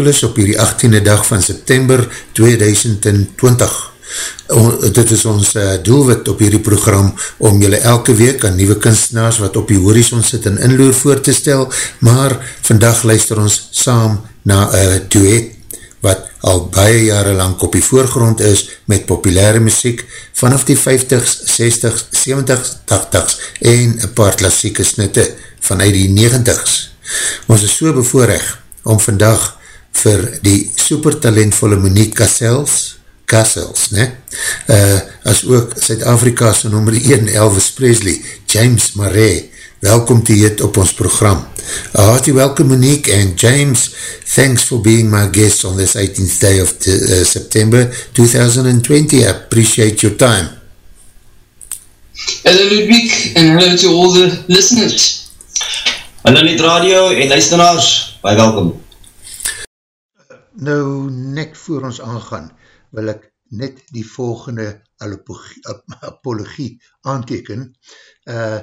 is op hierdie 18e dag van September 2020. O, dit is ons uh, doelwit op hierdie program om julle elke week aan nieuwe kunstenaars wat op die horizon sit en inloer voor te stel, maar vandag luister ons saam na een duet wat al baie jare lang op die voorgrond is met populaire muziek vanaf die 50s, 60s, 70s, 80s en een paar klassieke snitte vanuit die 90s. Ons is so bevoorrecht om vandag vir die supertalentvolle Monique Cassels, Cassels, ne? Uh, as ook Suid-Afrika's nummer 1 Elvis Presley, James Marais, welkom te heet op ons program. A hearty welcome Monique and James, thanks for being my guest on this 18th day of uh, September 2020. I appreciate your time. Hello Ludwig and hello to all the listeners. Hallo net radio en luisteraars, baie welkom. Nou, net voor ons aangaan, wil ek net die volgende apologie aanteken uh,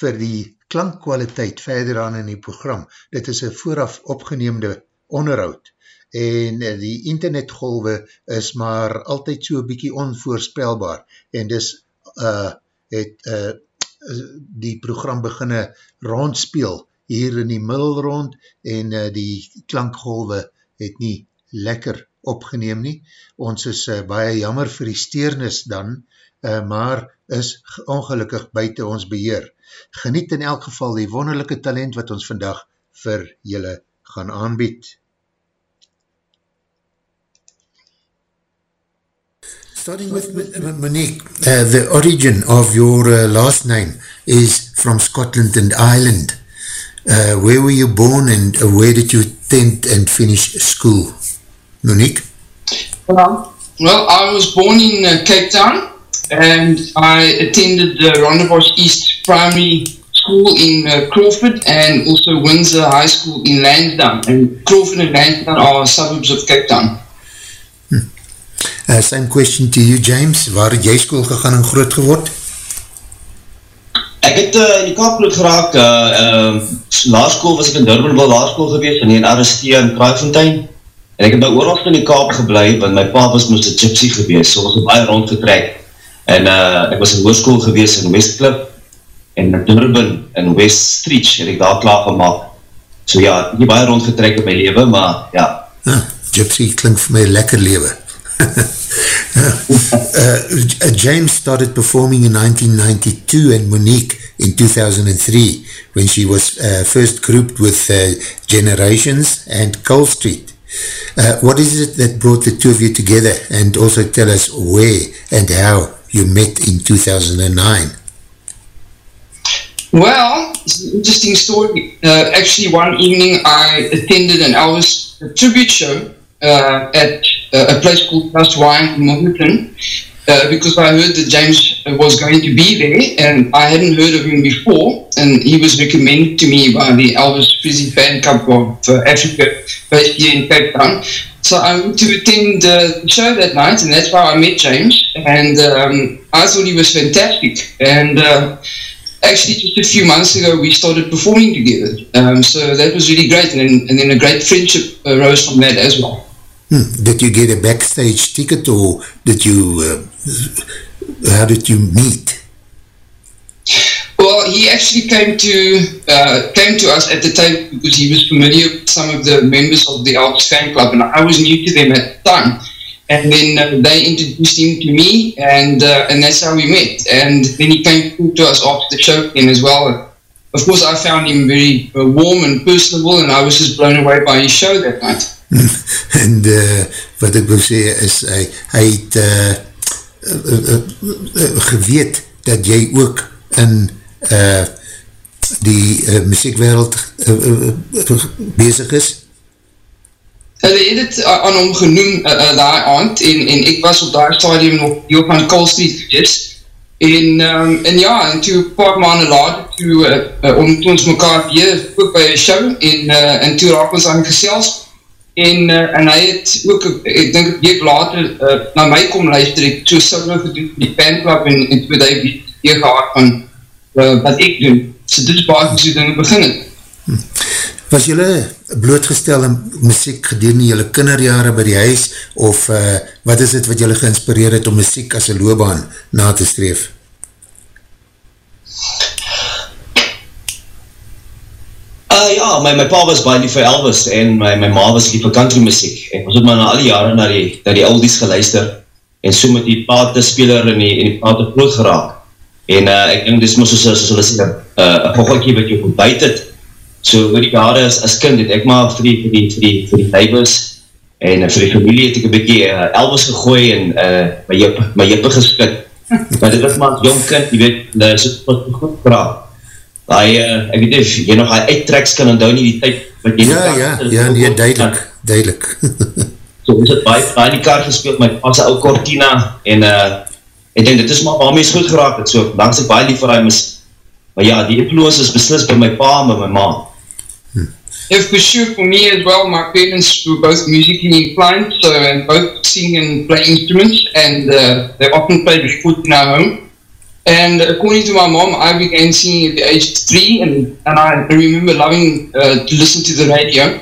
vir die klankkwaliteit verder aan in die program. Dit is een vooraf opgeneemde onderhoud en uh, die internetgolwe is maar altyd so bykie onvoorspelbaar en dus uh, het uh, die program beginne rondspeel hier in die middelrond en uh, die klankgolwe het nie lekker opgeneem nie. Ons is uh, baie jammer vir die steernis dan, uh, maar is ongelukkig buiten ons beheer. Geniet in elk geval die wonderlijke talent wat ons vandag vir julle gaan aanbied. Starting with Monique, uh, the origin of your uh, last name is from Scotland and Ireland. Uh, where were you born and uh, where did you attend and finish school? Monique? Well, well I was born in uh, Cape Town and I attended the Rondebosch East Primary School in uh, Crawford and also Windsor High School in Lansdowne. And Crawford and Lansdowne are suburbs of Cape Town. Hmm. Uh, same question to you, James. Waar het jy school gegaan en groot geword? Ek het uh, in die Kaap groot geraak, uh, uh, laarskool was ek in Durbanville laarskool gewees, in RST in Kraaifontein, en ek het by oorlog in die Kaap geblei, want my pa was moest een gypsy gewees, so was ek baie rondgetrek, en uh, ek was in hoerskool gewees in Westclip, en in Durban, in West Street, en ek daar klaar gemaakt, so ja, ek het nie baie rondgetrek in my leven, maar ja. Ah, gypsy klink vir my lekker leven. Uh, James started performing in 1992 and Monique in 2003 when she was uh, first grouped with uh, Generations and Cole Street. Uh, what is it that brought the two of you together and also tell us where and how you met in 2009? Well, it's an interesting story. Uh, actually, one evening I attended an Elvis tribute show uh, at uh, a place called Trust Wine in Milton uh, because I heard that James was going to be there and I hadn't heard of him before and he was recommended to me by the Elvis Frizzy fan club of uh, Africa based here in Cape Town. So I went to attend the show that night and that's how I met James and um, I thought he was fantastic and uh, actually just a few months ago we started performing together. Um, so that was really great and and then a great friendship arose from that as well. Hmm. Did you get a backstage ticket or did you, uh, how did you meet? Well, he actually came to uh, came to us at the time because he was familiar with some of the members of the Elvis fan club and I was new to them at the time. And then uh, they introduced him to me and uh, and that's how we met. And then he came to us after the show again as well. Of course, I found him very uh, warm and personable and I was just blown away by his show that night. en uh, wat ek wil sê is, hy, hy het uh, uh, uh, geweet dat jy ook in uh, die uh, muziekwereld uh, uh, uh, bezig is? Hulle het het aan hom genoem uh, uh, daar aand en, en ek was op daar stadium nog deel van Call Street gewees en, um, en ja, en toe paar maanden later toe, uh, uh, om toe ons mekaar weer ook by een show en, uh, en toe raak ons aan gesels en, uh, en hy het ook, ek denk een week later uh, na my kom luister, ek so solo gedoen vir die fanclub en, en toe het hy weer gehad van uh, wat ek doen. So dit is baie so dinge begin het. Hm. Was jylle blootgestel in muziek gedurende jylle kinderjare by die huis of uh, wat is het wat jylle geïnspireer het om muziek as een loopbaan na te streef? Uh, ja, my, my pa was baie lief vir Elvis en my, my ma was lief vir country muziek. Ek was ook maar na alle jare na die, na die oldies geluister en so met die paate speler en die, die paate groot geraak. En uh, ek denk, dit is maar soos, soos hulle sê, uh, een goggelkie wat jy ontbijt het. So, oor die jare as, as kind het ek maar vir die, vir die, vir die, vir die neighbors en uh, vir die familie het ek een bykie uh, Elvis gegooi en uh, my, jip, my jippe geskit. maar dit was maar jong kind, jy weet, dit is wat goed praat. Hy, uh, ek weet nie, jy nog hy uittreks kan onthou nie die tyd wat jy... Ja, ja, ja, nee, duidelik, duidelik. so, ons het baie, baie in die kar gespeeld, my pas ou Cortina en uh, ek denk, dit is maar waarmee is goed geraak het, so, langs ek baie lief vir hy mis, maar ja, die influence is beslist by my pa en by my ma. Hmm. Yeah, for sure, for me as well, my parents were both musically inclined, so, and both sing and play instruments, and uh, they often played with foot in our home. And according to my mom, I began singing at the age of three, and, and I remember loving uh, to listen to the radio.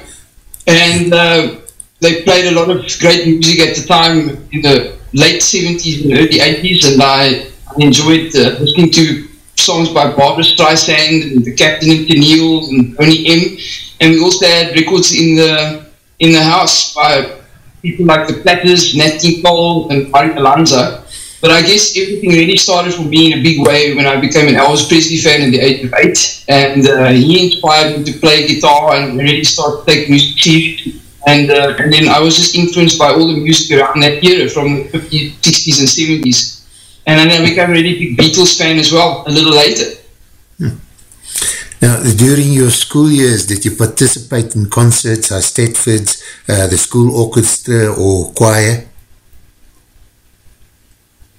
And uh, they played a lot of great music at the time in the late 70s and early 80s, and I, enjoyed uh, listening to songs by Barbara Streisand and the Captain and Tennille and Tony M. And we also had records in the in the house by people like the Platters, Nat King Cole, and Mark Alonso. But I guess everything really started for me in a big way when I became an Elvis Presley fan at the age of eight. And uh, he inspired me to play guitar and really start to take music seriously. And, uh, and then I was just influenced by all the music around that era from the 50s, 60s, and 70s. And then I became a really big Beatles fan as well, a little later. Hmm. Now, during your school years, did you participate in concerts at Stetfords, uh, the school orchestra or choir?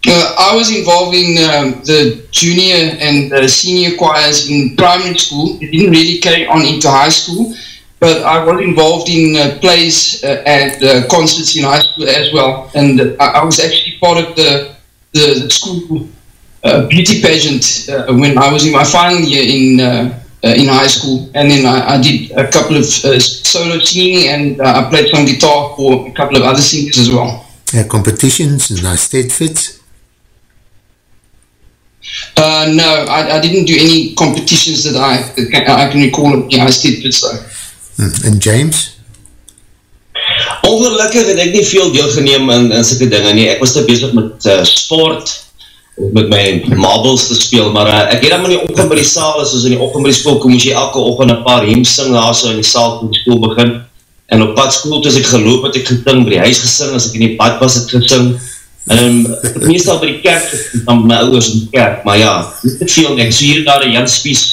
Uh, I was involved in um, the junior and uh, senior choirs in primary school. It didn't really carry on into high school, but I was involved in uh, plays uh, and uh, concerts in high school as well. And uh, I, was actually part of the, the, the school beauty pageant when I was in my final year in in high school. And then I, I did a couple of solo singing and I played some guitar for a couple of other singers as well. Competitions and I stayed fit? Uh, no, I, I didn't do any competitions that I I can recall. Yeah, I did it so. En James? Ongelukkig het ek nie veel deelgeneem in, in sikke dinge nie. Ek was te bezig met uh, sport, met my marbles te speel, maar uh, ek het dan in die ochend by die saal, soos in die ochend by die school, kom moes jy elke ochend een paar heem sing, daar so in die saal kom die school begin. En op pad school, toe as ek geloop het, ek gesing, by die huis gesing, as ek in die pad was, het gesing. Um, meestal by die kerk van my ouders in die kerk, maar ja, nie te veel, ek so hier daar een Jan Spies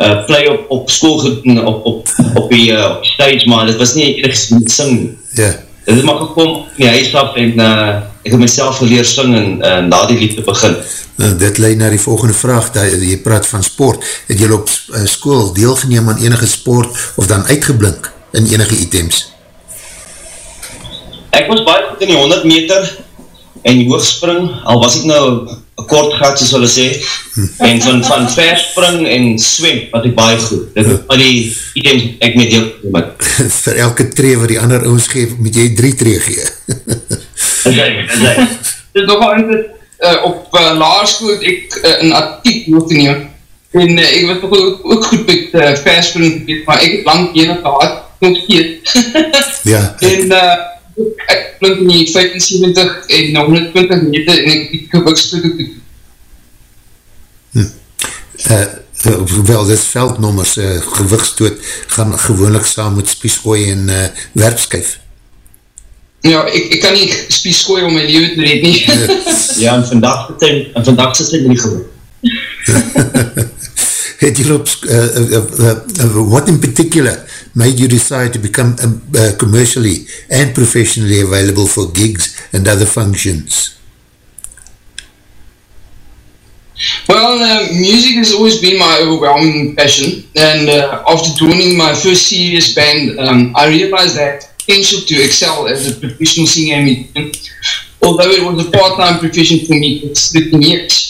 uh, play op, op school gedoen, op, op, op, die, uh, op stage, maar dit was nie enig met sing. Ja. Dit het maar gekom in die huis af en uh, ek het myself geleer sing en uh, na die lied te begin. Nou, dit leid na die volgende vraag, dat jy praat van sport. Het jy op uh, school deelgeneem aan enige sport of dan uitgeblink in enige items? Ek was baie goed in die 100 meter en die hoogspring, al was ek nou een kort gat, soos hulle sê, en van, van verspring en swem, wat ek baie goed. Dit is al die items ek met jou met. Vir elke tree wat die ander oons geef, moet jy drie tree gee. is hy, is hy. Dit is nogal interessant, uh, op uh, laarskoel het ek uh, een artiek doorgeneem, en uh, ek was ook, ook goed met uh, verspring, maar ek het lang enig gehad, nog geet. ja. En uh, ek klink in die 75 en 120 meter en ek die gewikstoot op die uh, wel, dit veldnommers, uh, gewigstoot, gaan gewoonlik saam met spiesgooi en uh, werpskuif. Ja, ek, ek kan nie spiesgooi om my leven te red nie. ja, en vandag, en vandag sit dit nie gewig. Het jy op, uh, uh, uh, uh, what in particular made you decide to become um, uh, commercially and professionally available for gigs and other functions? Well, uh, music has always been my overwhelming passion, and uh, after joining my first serious band, um, I realized that potential to excel as a professional singer although it was a part-time profession for me for 13 years.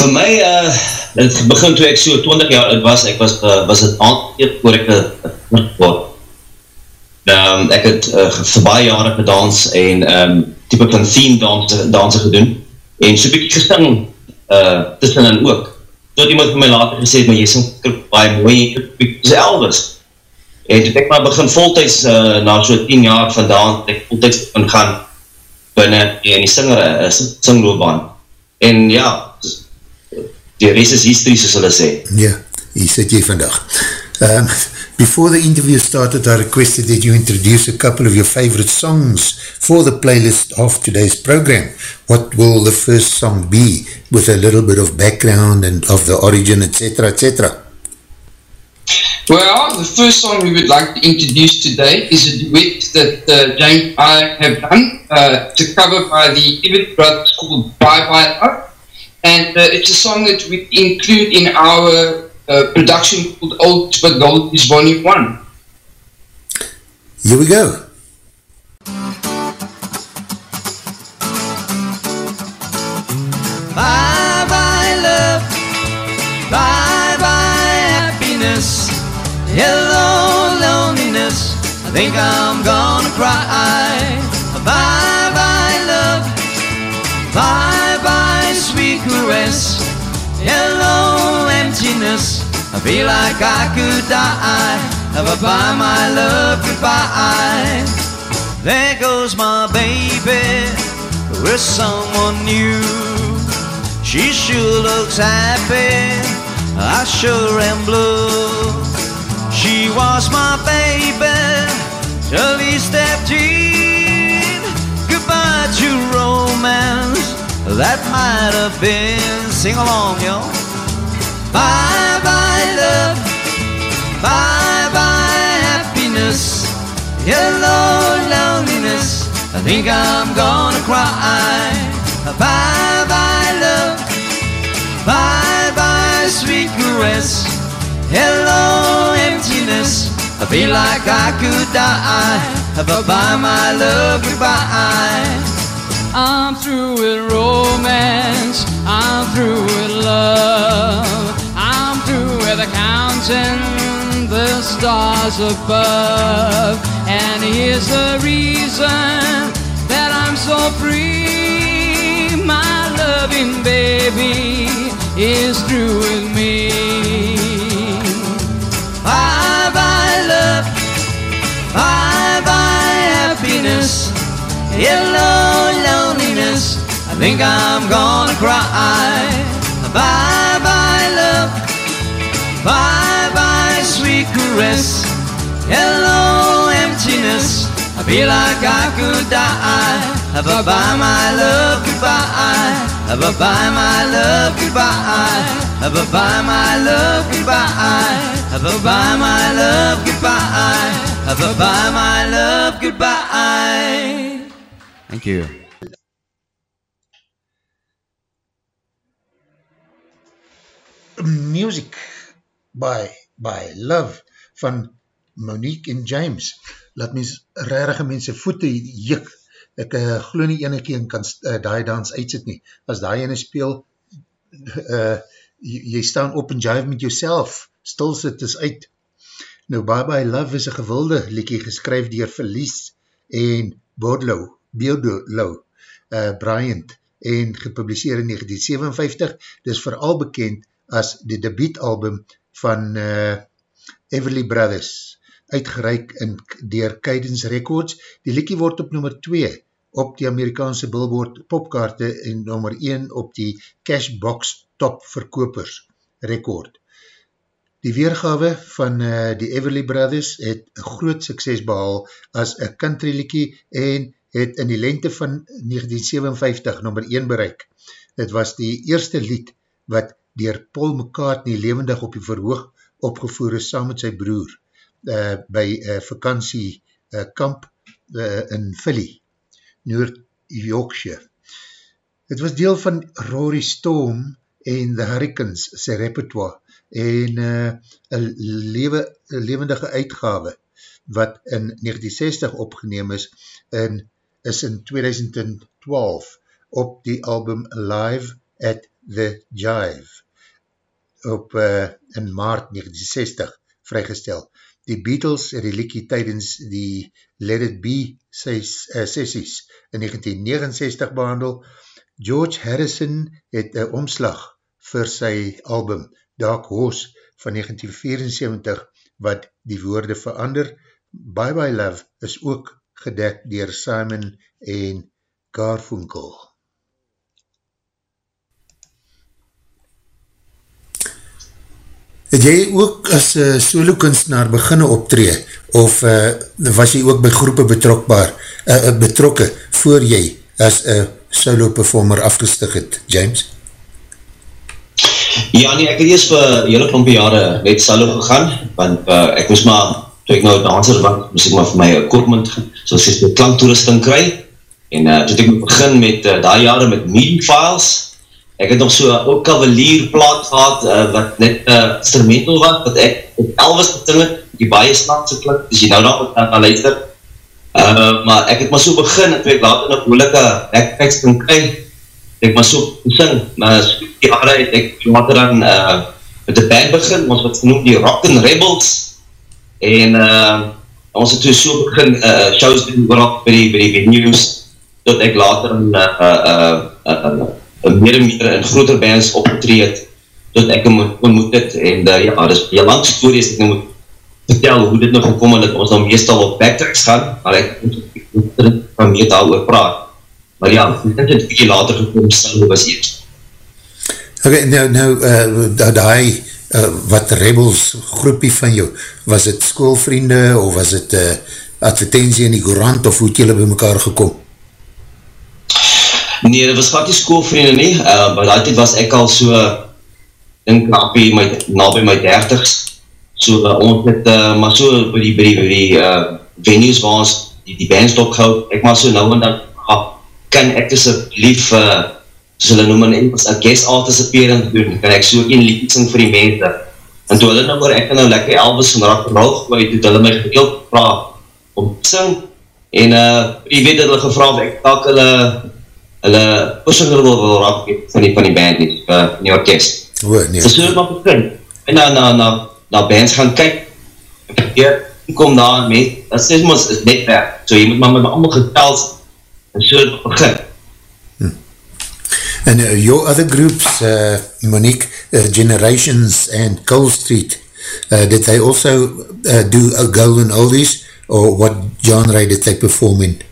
Vir my, uh, het begin toe ek so 20 jaar oud was, ek was, uh, was het aangekeerd voor ek het word. Um, ek het uh, vir baie jare gedans en um, type van theme dansen, dansen gedoen en so bykie gesing uh, tussen en ook. Tot iemand vir my later gesê, maar jy sing baie mooi, jy is Elvis. En toe ek maar begin voltijds uh, na so 10 jaar vandaan, ek voltijds begin gaan binnen in die singer, uh, singloobaan. En ja, die rest is history, soos hulle sê. Ja, hier sit jy vandag. Um, before the interview started, I requested that you introduce a couple of your favorite songs for the playlist of today's program. What will the first song be, with a little bit of background and of the origin, etc., etc.? Well, the first song we would like to introduce today is a duet that uh, James and I have done uh, to cover by the Ibit Brothers called Bye Bye Love. And uh, it's a song that we include in our uh, production called Old But Gold is Volume 1. Here we go. Bye bye love, bye bye happiness, hello loneliness, I think I'm gonna cry. Bye bye love, bye bye sweet caress, hello emptiness, I feel like I could die. Bye my love, goodbye. There goes my baby with someone new. She sure looks happy, I sure am blue. She was my baby till he stepped in. Goodbye to romance, that might have been. Sing along, yo. Bye bye, love. Bye bye, happiness. Hello, loneliness. I think I'm gonna cry. Bye bye, love. Bye bye, sweet caress. Hello, emptiness. I feel like I could die. Bye bye, my love, goodbye. I'm through with romance. I'm through with love. I'm through with counting the stars above. And here's the reason that I'm so free. My loving baby is through with me. Bye bye, love. Bye bye, happiness. Hello, loneliness. I think I'm gonna cry. Bye bye, love. Bye bye, sweet caress. Hello, emptiness. I feel like I could die. Bye bye, my love, goodbye. Bye bye, my love, goodbye. Bye bye, my love, goodbye. Bye bye, my love, goodbye. Bye bye, my love, goodbye. Thank you. Music by, by Love van Monique en James. Laat mens rarige mense voete juk ek uh, glo nie ene keer kan uh, die dans uitsit nie, as die ene speel, uh, jy, staan op en jive met jouself, stil sit is uit. Nou, Bye Bye Love is een gewilde liekie geskryf dier Verlies en Bodlow, Beeldow, uh, Bryant, en gepubliseer in 1957, dis vooral bekend as die debietalbum van uh, Everly Brothers, uitgereik in, dier Cadence Records. Die liekie word op nummer 2 op die Amerikaanse billboard popkaarte en nummer 1 op die Cashbox top verkopers record. Die weergawe van uh, die Everly Brothers het groot sukses behal as een country liekie en het in die lente van 1957 nummer 1 bereik. Het was die eerste lied wat dier Paul McCartney levendig op die verhoog opgevoer is saam met sy broer uh, by uh, vakantie uh, kamp uh, in Philly, Noord Yorkshire. Het was deel van Rory Storm en The Hurricanes sy repertoire en uh, een lewe, levendige uitgave wat in 1960 opgeneem is en is in 2012 op die album Live at the Jive op uh, in maart 1960 vrygestel. Die Beatles het die liekie tydens die Let It Be ses, uh, sessies in 1969 behandel. George Harrison het een omslag vir sy album Dark Horse van 1974 wat die woorde verander. Bye Bye Love is ook gedek dier Simon en Garfunkel. Het jy ook as uh, solo kunstenaar beginne optree of uh, was jy ook by groepe betrokbaar, uh, betrokke voor jy as uh, solo performer afgestig het, James? Ja nie, ek het eerst vir hele klompie jare net solo gegaan, want uh, ek moest maar toe ek nou danser was, moest ek maar vir my equipment, soos ek die klanktoerusting kry, en uh, toe ek begin met uh, die jare met MIDI files, ek het nog so ook kavalier plaat gehad, uh, wat net uh, instrumental was, wat ek op Elvis geting het, die baie snaakse klik, dus jy nou nog wat aan luister, uh, maar ek het maar so begin, en toe ek later nog moeilike backpacks kan kry, ek maar so gesing, maar so jare het ek later dan uh, met die band begin, ons wat genoemd die Rock and Rebels, en uh, ons het so begin uh, shows doen by die, die venues tot ek later in uh, uh, uh, uh, meer en meer in groter bands opgetreed tot ek hem ontmoet het en uh, ja, dit is een lang story is ek nou moet vertel hoe dit nog gekom en dat ons nou meestal op backtracks gaan maar ek moet van meer daar oor praat. Maar ja, ek het het later gekom sal was eerst Ok, nou, nou, uh, dat hy uh, wat rebels groepie van jou, was het schoolvriende of was het uh, advertentie in die courant of hoe het julle by mekaar gekom? Nee, dit was vat die schoolvriende nie, uh, by die tijd was ek al so in knapie my, na by my dertigs, so uh, ons het uh, maar so by die, by die, by die uh, venues waar ons die, die bands opgehoud, ek maar so nou en dan, ah, kan ek dus lief uh, soos hulle noem in Engels, a guest artist appearance doen, kan ek so een liedje sing vir die mense. En toe hulle nou oor ek nou lekker Elvis van rock and roll gooi, toe hulle my gedeeld vraag om sing, en uh, die weet dat hulle gevraag, ek tak hulle, hulle persoonlijk wil wil rock van die, van die band nie, uh, van die orkest. O, nee. Dus so het maar begin, en na, na, na, na bands gaan kyk, ek het kom daar, met, dat is, is net werk, so jy moet maar met my allemaal geteld, en so het begin. And uh, your other groups, uh, Monique, uh, Generations and Coal Street, uh, did they also uh, do a golden oldies or what genre did they perform in?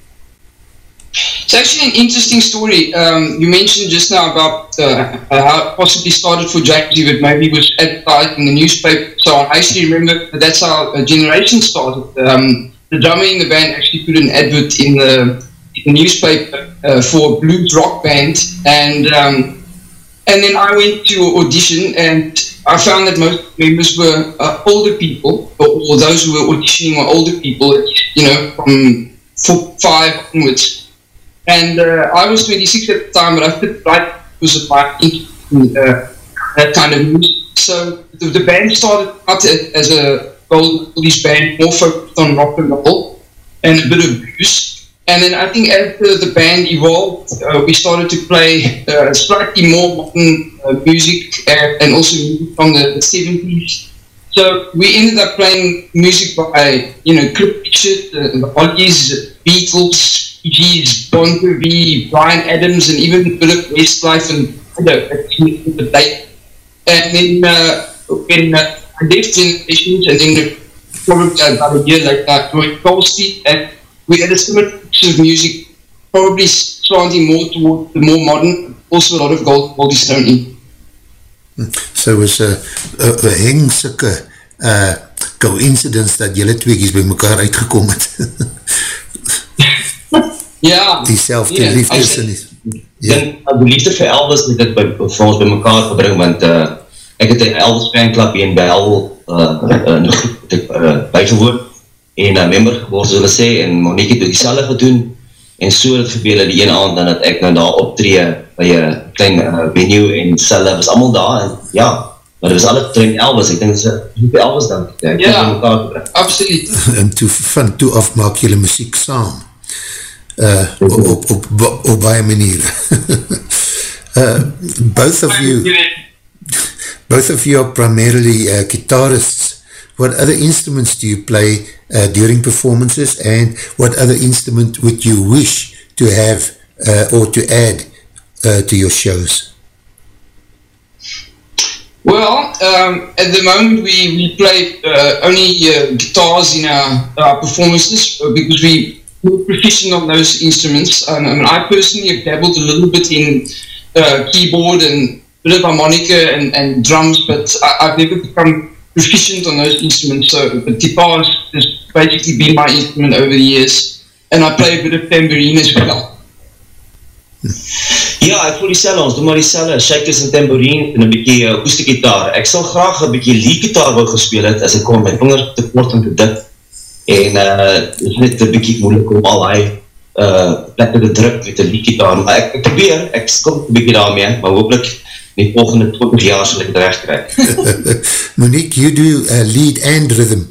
It's actually an interesting story. Um, you mentioned just now about uh, how it possibly started for Jack but maybe was advertised in the newspaper. So I actually remember that that's how a generation started. Um, the drummer in the band actually put an advert in the newspaper uh, for a blues rock band. And um, and then I went to audition and I found that most members were uh, older people or, or, those who were auditioning were older people you know from four, five onwards. And uh, I was 26 at the time but I fit right because of my interest in that kind of music. So the, the band started out as a gold police band more focused on rock and roll and a bit of blues and then I think as the, band evolved, uh, we started to play uh, slightly more modern uh, music and, and also from the, the 70s. So we ended up playing music by, you know, Cliff Richard, the, the Hollies, Beatles, Gees, Bon Jovi, Brian Adams, and even a bit Westlife and you know, the date. And then uh, when uh, I left Generations, and then probably about a year like that, joined Cold and we had a similar mix of music, probably slanting more towards the more modern, also a lot of Gold, Goldie Stone in. So it was een hengsikke uh, coincidence dat jylle tweekies by mekaar uitgekom het. Ja. Die selfde Ja, liefdes as- en die... Ja. Ja, die liefde vir Elvis het dit by, vir ons by mekaar gebring, want uh, ek het een Elvis fanclub in Bel uh, in het ek uh, bygewoon en uh, member geword, so hulle sê, en Monique het ook die selwe gedoen, en so het gebeur dat die ene aand dan dat ek nou daar optree by een klein uh, venue en selle was allemaal daar, en ja, maar dit was alle trein Elvis, ek denk dat is een Elvis dan, ja, Ja. mekaar. Absoluut. en toe, van toe af maak jylle muziek saam. Uh, op, op, op, op baie maniere. uh, both of you... Both of you are primarily uh, guitarists. What other instruments do you play uh, during performances and what other instrument would you wish to have uh, or to add uh, to your shows? Well, um, at the moment we, we play uh, only uh, guitars in our, our performances uh, because we, we're proficient on those instruments. Um, I mean, I personally have dabbled a little bit in keyboard and bit of harmonica and, and drums, but I, I've never become proficient on those instruments. So, but guitar has basically been my instrument over the years, and I play a bit of tambourine as well. Ja, ek voel die selle, ons doen maar die selle, shakers en tambourine en een bykie uh, akoestiek gitaar. Ek sal graag een bykie lead gitaar wil gespeel het, as ek kom, my vinger te kort en te dik. En uh, het is net een bykie moeilik om al die uh, plekke te druk met een lead gitaar. Maar ek, ek probeer, ek skil een bykie daarmee, maar hopelijk die volgende 20 jaar sal ek het recht krijg. Monique, you do uh, lead and rhythm.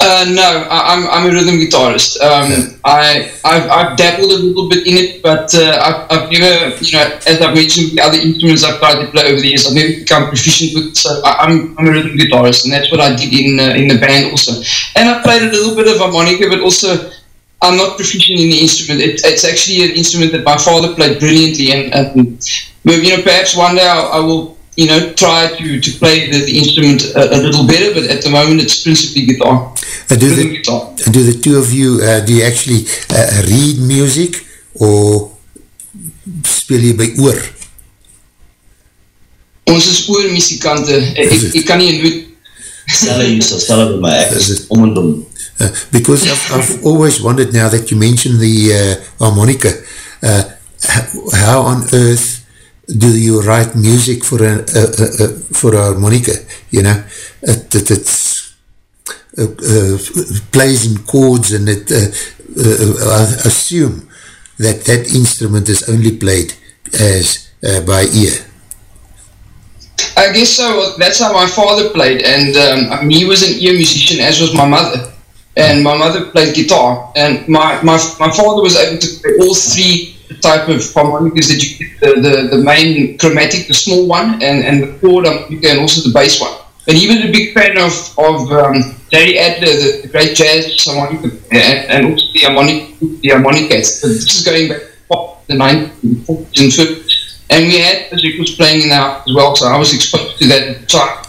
Uh, no, I, I'm, I'm a rhythm guitarist. Um, I, I've, I've dabbled a little bit in it, but uh, I've, I've never, you know, as I've mentioned, the other instruments I've tried to play over the years, I've never become proficient with. So I, I'm, I'm a rhythm guitarist, and that's what I did in uh, in the band also. And I played a little bit of harmonica, but also I'm not proficient in the instrument. It, it's actually an instrument that my father played brilliantly, and, and well, you know, perhaps one day I, I will. You know, try to, to play the, the instrument a, a little better, but at the moment it's principally guitar. Uh, do, the, guitar. do the two of you, uh, do you actually uh, read music or speel jy by oor? Ons is oormusikante. Ek, ek, ek kan nie een noot... Selle hier, so selle by my, is om en om. Uh, because I've, I've always wondered now that you mentioned the uh, harmonica, uh, how on earth do you write music for a, a, a, a for a harmonica, you know, it, it, it's uh, uh, plays in chords and it, uh, uh, I assume that that instrument is only played as uh, by ear. I guess so. That's how my father played, and um, he was an ear musician, as was my mother. And my mother played guitar, and my, my, my father was able to play all three type of harmonicas that you get, the, the, the main chromatic, the small one, and, and the chord harmonica, and also the bass one. And he was a big fan of, of um, Adler, the, the great jazz harmonica, and, and also the harmonica, the harmonicas. But this is going back to the 1940s and 50s. And we had musicals playing in our as well, so I was exposed to that at the time.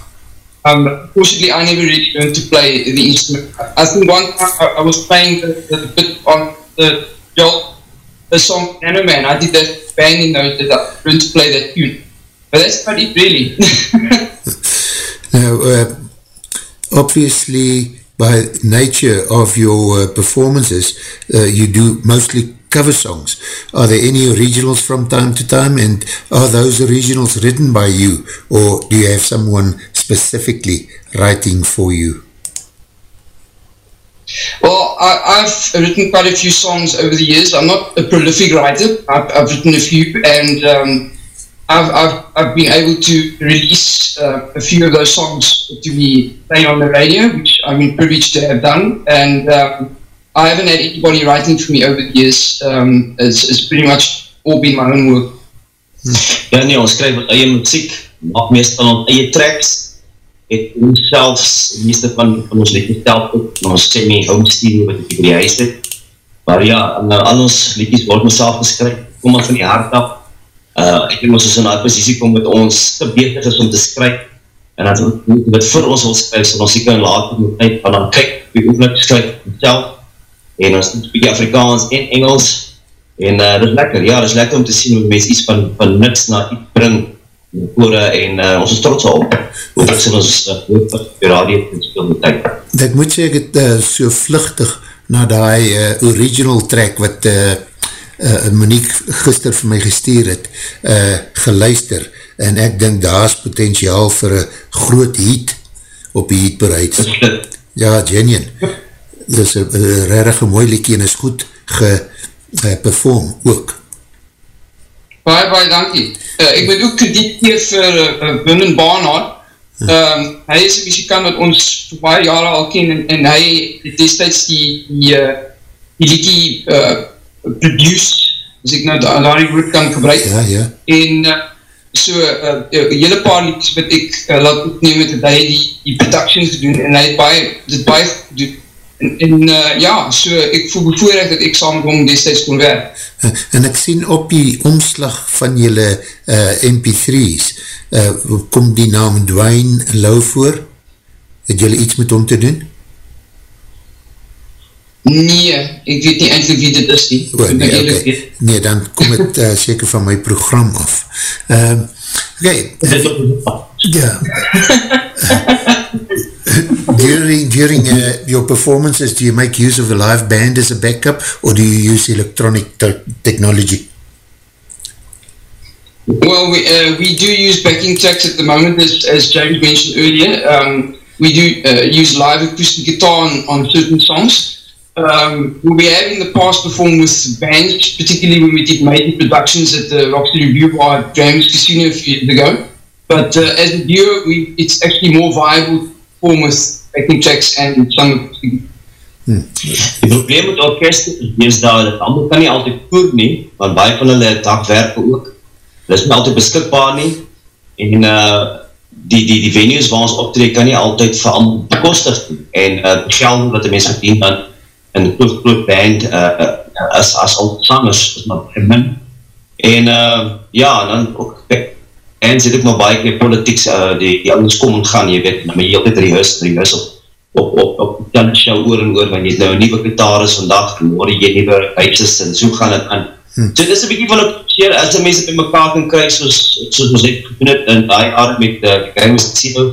Um, unfortunately, I never really learned to play the instrument. I I think one time I, I was playing the, the bit on the Joel, the song Piano Man. I did that band in those that I to play that tune. But that's about it, really. Now, uh, obviously, by nature of your uh, performances, uh, you do mostly cover songs. Are there any originals from time to time, and are those originals written by you, or do you have someone specifically writing for you? Well, I, I've written quite a few songs over the years. I'm not a prolific writer. I've, I've written a few, and um, I've, I've, I've been able to release uh, a few of those songs to be played on the radio, which I'm been privileged to have done. And um, I haven't had anybody writing for me over the years. Um, it's, it's pretty much all been my own work. Nee, ons skryf eie muziek, maak meestal ons eie tracks, het ons selfs, die meeste van, van ons liedjes self ook, en ons sê nie home studio wat ek die huis het. Maar ja, en, uh, al ons liedjes word ons self geskryf, kom maar van die hart af. Uh, ek denk ons is in die positie kom met ons te beter is om te skryf, en dat wat vir ons wil skryf, sal ons seker in later moet tyd van dan kyk, wie oefenik skryf self, en ons is bykie Afrikaans en Engels, En uh, dit is lekker, ja, dit is lekker om te sien hoe mens iets van, van niks na iets bring oore en uh, ons is trots op. Hoe dit sien ons uh, radio en speel met tyd. Ek moet sê, ek het uh, so vluchtig na die uh, original track wat uh, uh, Monique gister vir my gestuur het, uh, geluister en ek dink daar is potentiaal vir een groot heat op die heat bereid. Ja, genuine. Dit is een rarige mooi liekie en is goed ge uh, perform ook. Baie, baie dankie. Uh, ek moet ook krediet geef vir uh, Winnen Barnard. Um, hy is een muzikant wat ons vir baie jare al ken en, en hy het destijds die, die, uh, die liekie uh, produce, as ek nou daar da die woord kan gebruik. Ja, ja. En uh, so, uh, een hele paar liedjes wat ek uh, laat opneem het, het hy die, die productions doen en hy het baie, dit baie doen En, en uh, ja, so ek voel bevoorrecht dat ek saam met hom destijds kon werk. En ek sien op die omslag van jylle uh, MP3's, uh, kom die naam Dwayne Lau voor? Het jylle iets met hom te doen? Nee, ek weet nie eindelijk wie dit is nie. O, nee, okay. nee, dan kom het uh, seker van my program af. Uh, Oké. Okay. Ja. during during uh, your performances, do you make use of a live band as a backup, or do you use electronic te technology? Well, we uh, we do use backing tracks at the moment, as, as James mentioned earlier. Um, we do uh, use live acoustic guitar on, on certain songs. Um, we have in the past performed with bands, particularly when we did major productions at the Roxy Review at James Casino a few years ago. But uh, as a duo, we, it's actually more viable perform with backing tracks and some Hmm. Die probleem met orkest is dat het allemaal kan nie altyd voer nie, want baie van hulle dagwerke ook. Dit is nie altyd beskikbaar nie. En uh, die, die, die venues waar ons optreed kan nie altyd vir allemaal bekostig nie. En uh, geld wat die mens verdien dan in die groot, groot band uh, as, as al sangers is maar min. En uh, ja, dan ook en sê ek maar baie keer politiek, uh, die, die anders kom en gaan, jy weet, maar jy altijd reheus, reheus op, op, op, op dan show oor en oor, want jy het nou een nieuwe gitaris vandag, en hoor jy nieuwe huises, en so gaan het aan. Hm. So dit is een beetje van het keer, as die mense by mekaar kan kry, soos, soos ons het gedoen het, in die aard met uh, die Krijmus Casino,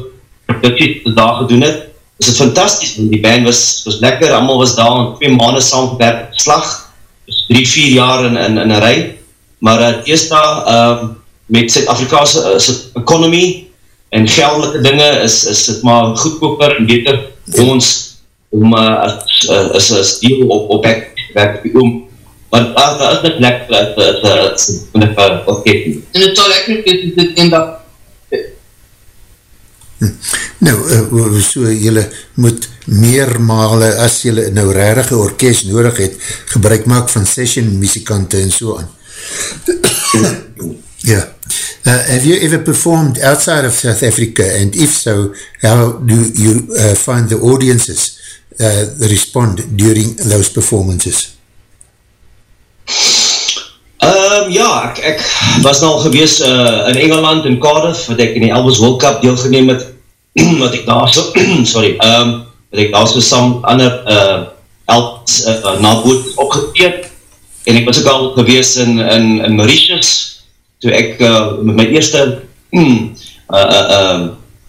dat jy het daar gedoen het, is het fantastisch, want die band was, was lekker, allemaal was daar, en twee maanden saam gewerkt, slag, dus drie, vier jaar in, in, in een rij, maar uh, eerst daar, uh, met Suid-Afrikaanse uh, economy en geldelike dinge is, is het maar goedkoper en beter vir ons om uh, as, uh, as, as deel op, op ek werk om want daar uh, is net lekker dat het is een pakket en het sal lekker weet dit en dat Nou, uh, so jylle moet meermale, as jylle nou rarige orkest nodig het, gebruik maak van session muzikante en so aan. Yeah. Uh, have you ever performed outside of South Africa? And if so, how do you uh, find the audiences uh, respond during those performances? Um, ja, ek, ek was nou al gewees uh, in Engeland, in Cardiff, wat ek in die Elvis World Cup deelgeneem het, wat ek daar so, sorry, um, wat ek daar so sam ander uh, Elvis uh, na boot opgeteed, en ek was ook al gewees in, in, in Mauritius, toe ek uh, met my eerste mm, uh, uh, uh,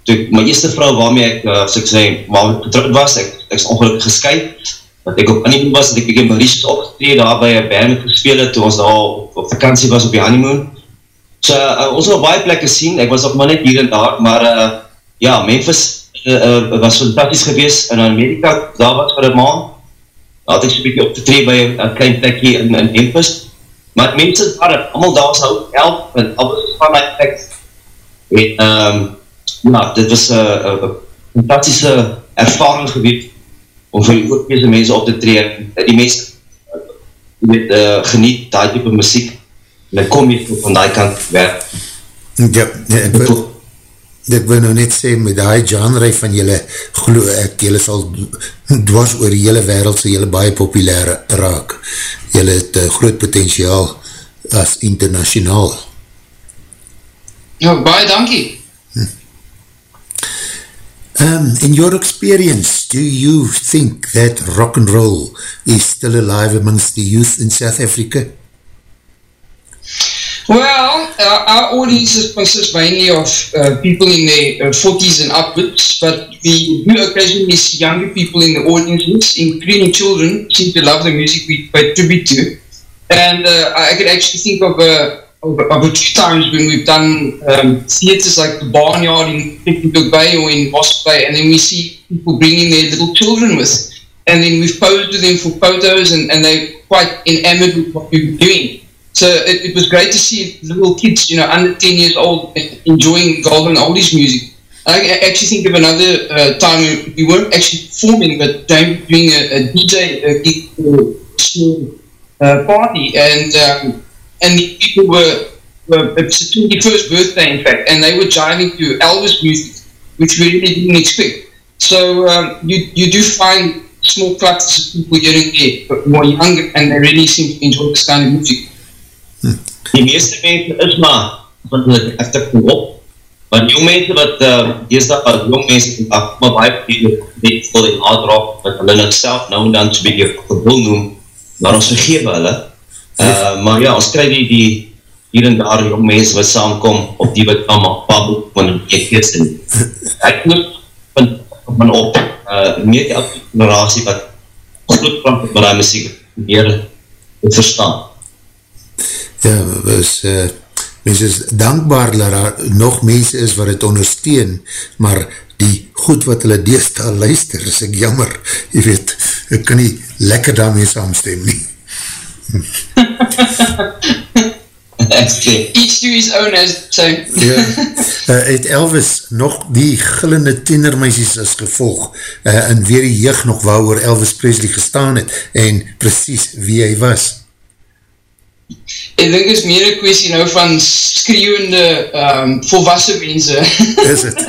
toe ek, my eerste vrou waarmee ek uh, so ek sê, waar ek getrouwd was ek, ek is ongelukkig geskyk dat ek op honeymoon was, dat ek in Mauritius opgetree daar by een band gespeel het toe ons daar op, op vakantie was op die honeymoon. So uh, ons het al baie plekke sien ek was ook maar net hier en daar maar uh, ja, Memphis uh, uh, was fantastisch gewees in Amerika daar was vir een maand daar had ek so'n beetje opgetree by een klein plekje in, in Memphis maar mense daar het allemaal daar was ook help en alles van my tekst en um, ja, dit was een fantastische ervaring geweest om vir die oorkeese mense op te tree, die mense met, uh, geniet die type muziek, en dan kom jy van die kant werk. Ja, ja ek, wil, ek wil nou net sê, met die genre van jylle, geloof ek, jylle sal dwars oor die hele wereld, sal jylle baie populair raak. Jylle het uh, groot potentiaal as internationaal. Ja, baie dankie. Um, in your experience, do you think that rock and roll is still alive amongst the youth in South Africa? Well, uh, our audience consists mainly of uh, people in their uh, 40s and upwards, but we do occasionally see younger people in the audiences, including children, seem to love the music we pay tribute to. And uh, I could actually think of a over, over two times when we've done um, theatres like the Barnyard in Picnic Bay or in Wasp Bay, and then we see people bringing their little children with, and then we've posed with them for photos, and, and they're quite enamored with what we're doing. So it, it was great to see little kids, you know, under 10 years old, enjoying Golden Oldies music. I actually think of another uh, time we weren't actually performing, but doing a, a DJ a gig for a small uh, party, and um, and the people were, were it's a 21st birthday in fact, and they were jiving to Elvis music, which we really didn't expect. So um, you, you do find small clusters of people and there, but more younger, and they really seem to enjoy this kind of music. Die meeste mense is maar, want hulle ek tik op, want jong mense wat, uh, is dat, uh, jong mense van dag, maar baie net vol en hard rock, wat hulle net self nou en dan so'n beetje gevoel noem, maar ons vergewe hulle, Uh, maar ja, ons krijg die, die hier en daar jong mense wat saamkom op die wat kan maar pabel van die geest en ek moet van, van op uh, meer die generatie wat goed van met my muziek meer verstaan. Ja, was uh, mense is dankbaar dat daar nog mense is wat het ondersteun, maar die goed wat hulle deestal luister, is ek jammer, jy weet, ek kan nie lekker daarmee saamstem nie. Each to his own as so. ja, uh, het Elvis nog die gillende tienermeisies as gevolg uh, en weer die jeug nog waar Elvis Presley gestaan het en precies wie hy was Ek denk is meer een kwestie nou van skreeuwende um, volwassen mense Is het?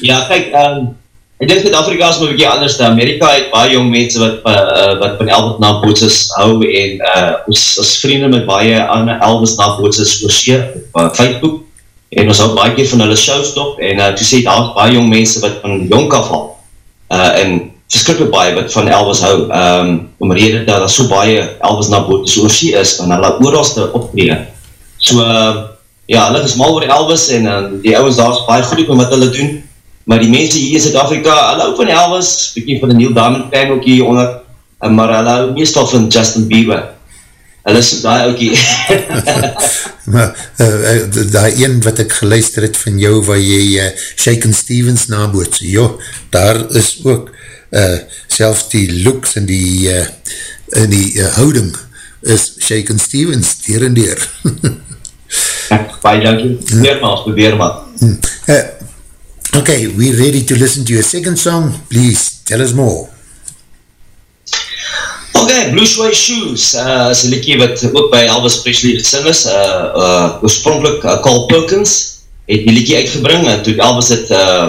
ja, kijk um, Ek denk dat Afrika is maar een beetje anders. Amerika het baie jong mense wat, uh, wat van Elvis na bootses hou en uh, ons as vrienden met baie ander Elvis na bootses oorsee op uh, Facebook en ons hou baie keer van hulle shows top en uh, toe sê daar baie jong mense wat van jong af al uh, en verskrikkelijk baie wat van Elvis hou um, om reden dat daar so baie Elvis na bootses oorsee is en hulle ooralste optreden. So uh, ja, hulle is mal oor Elvis en uh, die ouwens daar is baie goed op wat hulle doen maar die mense hier in Zuid-Afrika, hulle hou van Elvis, bykie van die Neil Diamond fan ook hier onder, maar hulle hou meestal van Justin Bieber. Hulle is daar ook hier. maar, uh, die een wat ek geluister het van jou, waar jy uh, Shaken Stevens naboots, joh, daar is ook uh, selfs die looks en die, uh, en die uh, houding is Shaken Stevens, dier en dier. Baie dankie, probeer maar. Uh, Okay, we're ready to listen to your second song. Please, tell us more. Okay, Blue Suede Shoes uh, is een liedje wat ook by Elvis Presley gesing is. Uh, uh, oorspronkelijk uh, Carl Perkins het die liedje uitgebring en toe Elvis het uh,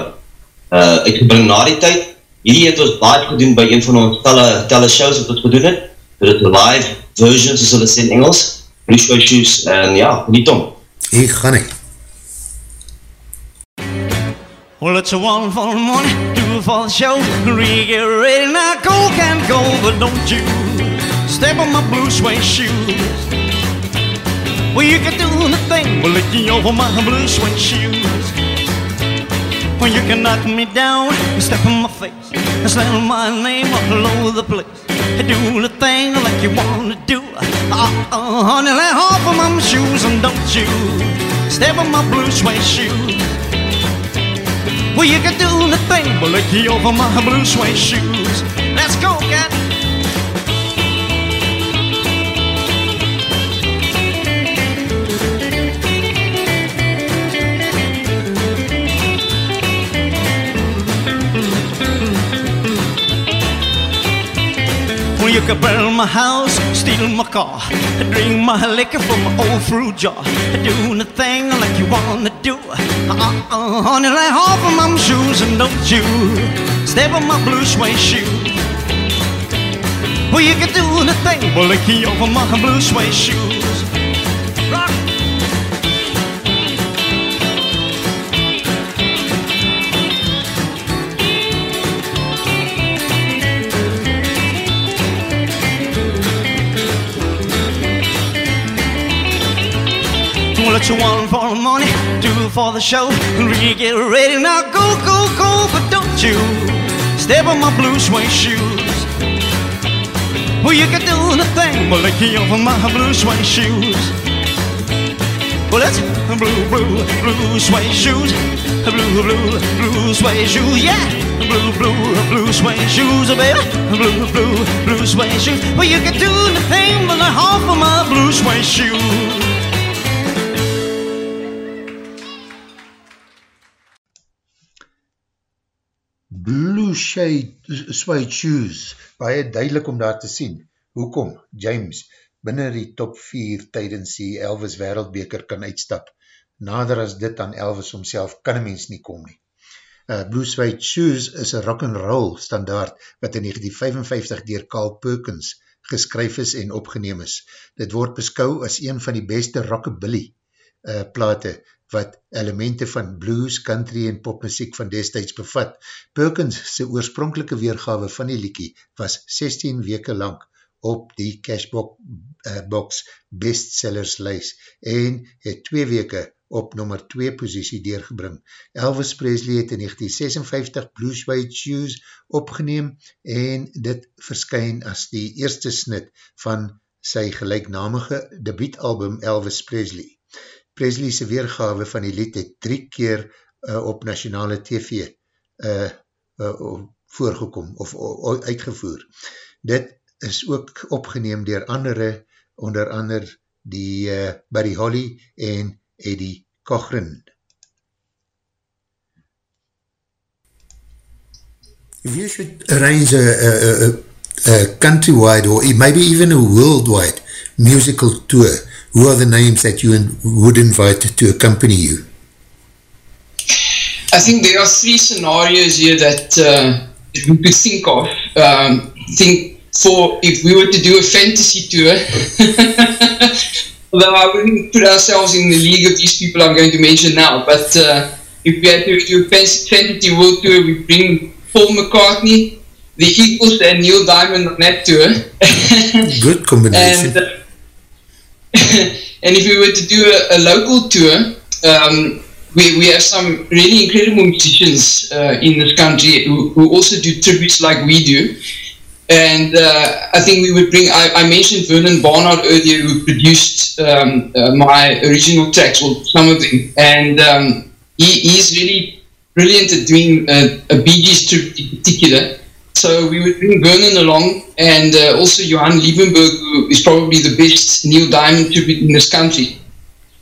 uh, uitgebring na die tyd. Hierdie het ons live gedoen by een van ons tele, tele shows wat ons gedoen het. Dit het live version, soos hulle sê in Engels. Blue Suede Shoes en ja, niet om. Hier gaan ek. Well, it's a one for money, two for the show. Get ready now, go can go, but don't you step on my blue suede shoes. Well, you can do the thing, but lick you over my blue suede shoes. Well, you can knock me down, and step on my face, and slam my name all over the place. Do the thing like you wanna do. Uh, uh, honey, let off of my shoes and don't you step on my blue suede shoes. Well, you can do the thing, but look you over my blue suede shoes. Let's go, cat. You can burn my house, steal my car, drink my liquor from my old fruit jar, do the thing like you wanna do. Uh-uh, honey, lay off of my shoes and don't you step on my blue suede shoes. Well, you can do the thing, but lick you off of my blue suede shoes. What you want for the money, do for the show. Really get ready now, go, go, go, but don't you step on my blue suede shoes. Well, you can do the thing, but like you over my blue suede shoes. Well, it's blue, blue, blue suede shoes, blue, blue, blue suede shoes, yeah. Blue, blue, blue suede shoes, oh, baby. Blue, blue, blue suede shoes. Well, you can do the thing, but like half of my blue suede shoes. Blue Shade Suede Shoes, baie duidelik om daar te sien. Hoekom James binnen die top 4 tydens die Elvis wereldbeker kan uitstap. Nader as dit aan Elvis omself kan een mens nie kom nie. Uh, Blue Suede Shoes is een rock'n'roll standaard wat in 1955 dier Carl Perkins geskryf is en opgeneem is. Dit word beskou as een van die beste rockabilly uh, plate wat elemente van blues, country en popmuziek van destijds bevat. Perkins sy oorspronkelike weergawe van die liekie was 16 weke lang op die Cashbox uh, bestsellers lys en het 2 weke op nummer 2 posiesie deurgebring. Elvis Presley het in 1956 Blue Suede Shoes opgeneem en dit verskyn as die eerste snit van sy gelijknamige debietalbum Elvis Presley. Presley's weergawe van die lied het drie keer uh, op nationale TV uh, uh, voorgekom of uh, uitgevoer. Dit is ook opgeneem dier andere, onder ander die uh, Buddy Holly en Eddie Cochran. If you should arrange a, a, a, a countrywide or maybe even a worldwide musical tour, who are the names that you would invite to accompany you? I think there are three scenarios here that uh, we could think of. Um, think for if we were to do a fantasy tour, although I wouldn't put ourselves in the league of these people I'm going to mention now, but uh, if we had to do a fantasy world tour, we bring Paul McCartney, the Eagles, and Neil Diamond on that tour. Good combination. and, uh, and if we were to do a, a local tour, um, we, we have some really incredible musicians uh, in this country who, who also do tributes like we do. And uh, I think we would bring, I, I, mentioned Vernon Barnard earlier, who produced um, uh, my original tracks, or some of them. And um, he, he's really brilliant at doing uh, a Bee tribute in particular. So we would bring Vernon along and uh, also Johan Liebenberg, who is probably the best Neil Diamond tribute in this country.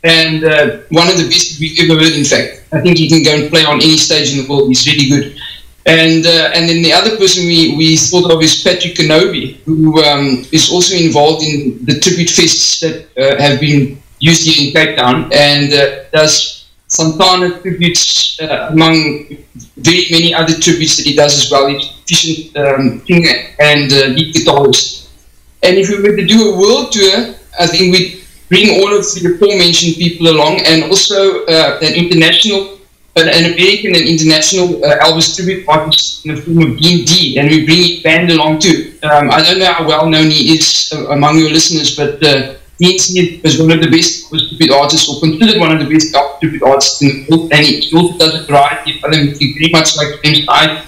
And uh, one of the best we've ever heard, in fact. I think he can go and play on any stage in the world. He's really good. And uh, and then the other person we, we thought of is Patrick Kenobi, who um, is also involved in the tribute fests that uh, have been used here in Cape Town and uh, does Santana tributes uh, among very many other tributes that he does as well. Efficient um, singer and uh, lead guitarist. And if we were to do a world tour, I think we'd bring all of the aforementioned people along and also uh, an international, an American and international uh, Elvis tribute artist in the form of Dean D. And we bring his band along too. Um, I don't know how well known he is uh, among your listeners, but uh, Dean was one of the best tribute artists, or considered one of the best tribute artists in the world, and he also does a variety of other music, pretty much like James Hyde.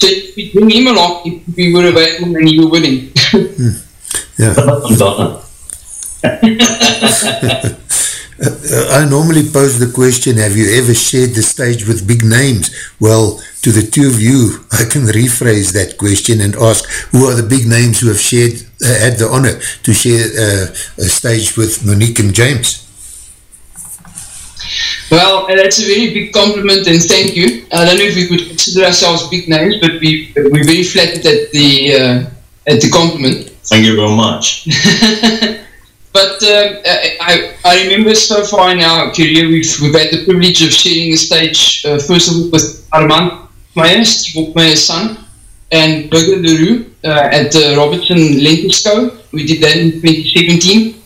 So if we bring him along, if we were available and you were willing. hmm. Yeah. I normally pose the question, have you ever shared the stage with big names? Well, to the two of you, I can rephrase that question and ask, who are the big names who have shared, uh, had the honor to share uh, a stage with Monique and James? Well, that's a very big compliment and thank you. I don't know if we could consider ourselves big names, but we, we're very flattered at the, uh, at the compliment. Thank you very much. But um, I, I remember so far in our career, we've, we've had the privilege of sharing the stage, uh, first of all, with Armand Meyer, Steve Meyer's son, and Burger Leroux uh, at the Robertson Lentersco. We did that in 2017.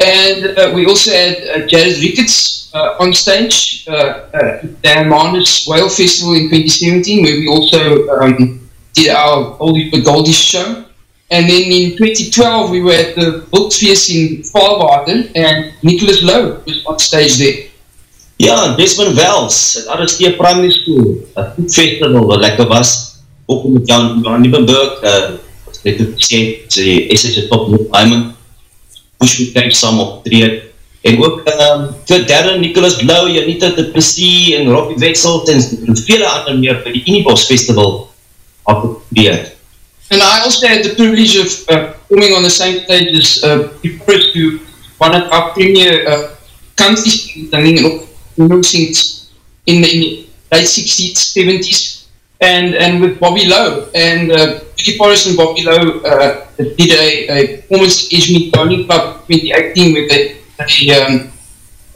And uh, we also had uh, Jared Ricketts uh, on stage uh, uh, at the Hermanus Whale Festival in 2017, where we also um, did our Oldie but Goldies show. And then in 2012, we were at the Volksfeest in Vaarwater, and Nicholas Lowe was on stage there. Ja, Desmond Wells, het RST Primary School, een goed festival wat lekker was, ook met Jan, Jan Niebenburg, uh, net het gesê, sy SS's top met Diamond, Push Me Kijk saam optreed, en ook um, vir Darren, Nicholas Blauw, Janita de Plessis en Robbie Wetzel, en, en vele ander meer by die Unibos Festival optreed. And I also had the privilege of uh, coming on the same stage as uh, before to one of our premier uh, country sings in the, in the late 60s, 70s, and, and with Bobby Lowe. And uh, Vicky Forrest and Bobby Lowe uh, did a, a performance at Edgemead Bowling Club 2018 where they, they um,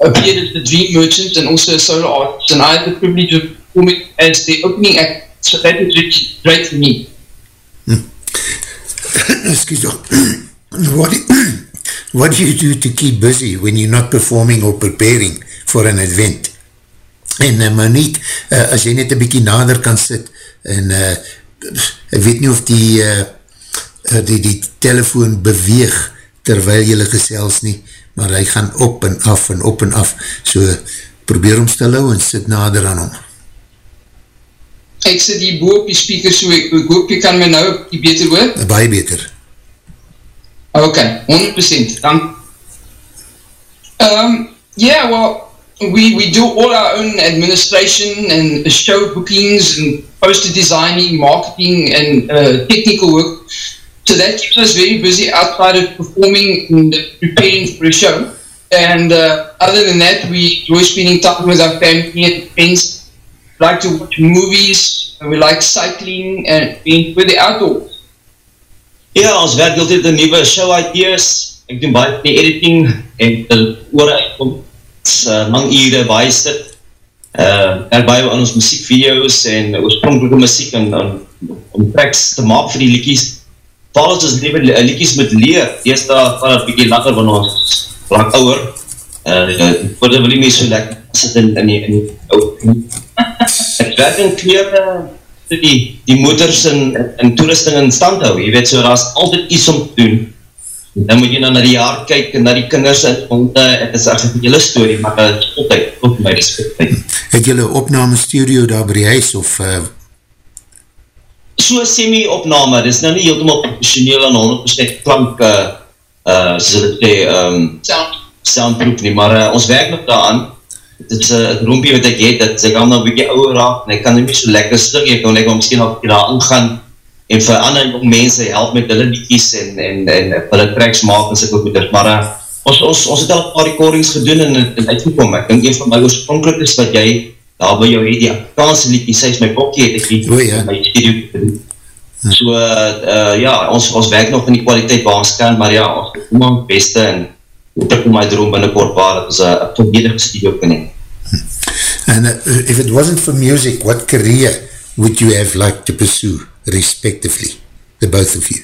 appeared as the Dream Merchants and also a solo artist. And I had the privilege of performing as the opening act, so that was really great for me. excuse me, what, what do you do to keep busy when you're not performing or preparing for an event? En uh, maar niet, uh, as jy net een bykie nader kan sit, en uh, ek weet nie of die, uh, die, die telefoon beweeg, terwyl jylle gesels nie, maar hy gaan op en af en op en af, so probeer om stil hou en sit nader aan hom. Ek sit hier boop die speaker, so ek, ek hoop jy kan my nou die beter hoor. Baie beter. Ok, 100%. Dan, um, yeah, well, we, we do all our own administration and show bookings and poster designing, marketing and uh, technical work. So that keeps us very busy outside of performing and preparing for a show. And uh, other than that, we enjoy spending time with our family and friends. We like to watch movies, we like cycling and being with the outdoors. Ja, ons werk altijd in nieuwe show ideas. Ek doen baie die editing en die oor uitkom. Uh, lang ure baie sit. Uh, er baie aan ons muziekvideo's en oorspronkelijke muziek en, om tracks te maak vir die liekies. Val ons ons liever liekies moet leer. Eerst daar van een bykie langer van ons lang ouwer. Uh, Worden wil nie meer so lekker sit in, in die, in die ouwe. Ek werk in kleren die, die motors en, en toerusting in stand hou, jy weet so, daar is altyd iets om te doen, dan moet jy nou na die jaar kyk, en na die kinders en honde, het is echt een hele story, maar het is altyd, op my respect. Het jylle opname studio daar by die huis, of... Uh... So semi-opname, dit is nou nie heeltemaal professioneel en 100% klank, uh, uh, soos het sê, um, Sound. soundproof nie, maar uh, ons werk nog daaraan, het is uh, roompie wat ek het, dat sy kan nou beetje ouder raak, en ek kan nie so lekker sting, ek kan lekker miskien ook daar ingaan, en vir ander jong mense help met hulle liedjes, en, en, en, hulle tracks maak, en sy goeders, maar uh, ons, ons, ons het al paar recordings gedoen, en, en uitgekom, ek denk een van my oorspronkelijk is, wat jy, daar by jou het, die Afrikaanse liedjes, sy is my bokkie, het ek die, o, ja. my studio gedoen. So, uh, uh, ja, ons, ons werk nog in die kwaliteit waar ons kan, maar ja, ons doen het beste, en hoop ek my droom binnenkort waar, dat ons een volledige studio kan heen. And uh, if it wasn't for music, what career would you have liked to pursue, respectively, the both of you?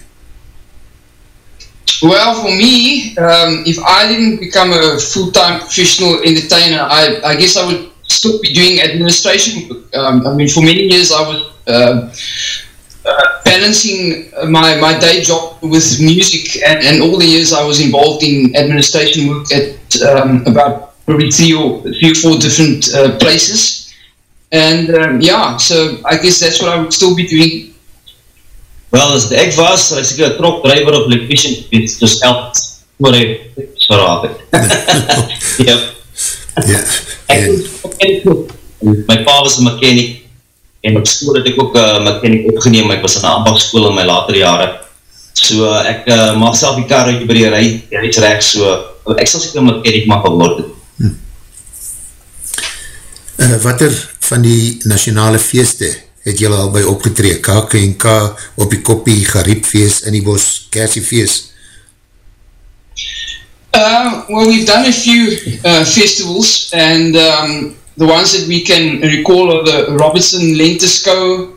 Well, for me, um, if I didn't become a full-time professional entertainer, I, I guess I would still be doing administration. Um, I mean, for many years I was uh, uh, balancing my, my day job with music, and, and all the years I was involved in administration work at um, about probably three or three or four different uh, places. And um, yeah, so I guess that's what I would still be doing. Wel, as ek was, as een trok driver of electrician geweest, dus elk voor hy het. yep. Ja, en, my pa was een mechanic, en op school het ek ook uh, mechanic opgeneem, ek was in een aanbakschool in my later jare. So, uh, ek uh, mag self die kar uit by die rij, die recht, so, ek sal seker een mechanic mag geworden. uh, wat er van die nationale feeste het jylle al by opgetree, KKNK, op die koppie, Gariepfeest, in die bos, Kersiefeest? Uh, well, we've done a few uh, festivals, and um, the ones that we can recall are the Robertson Lentesco,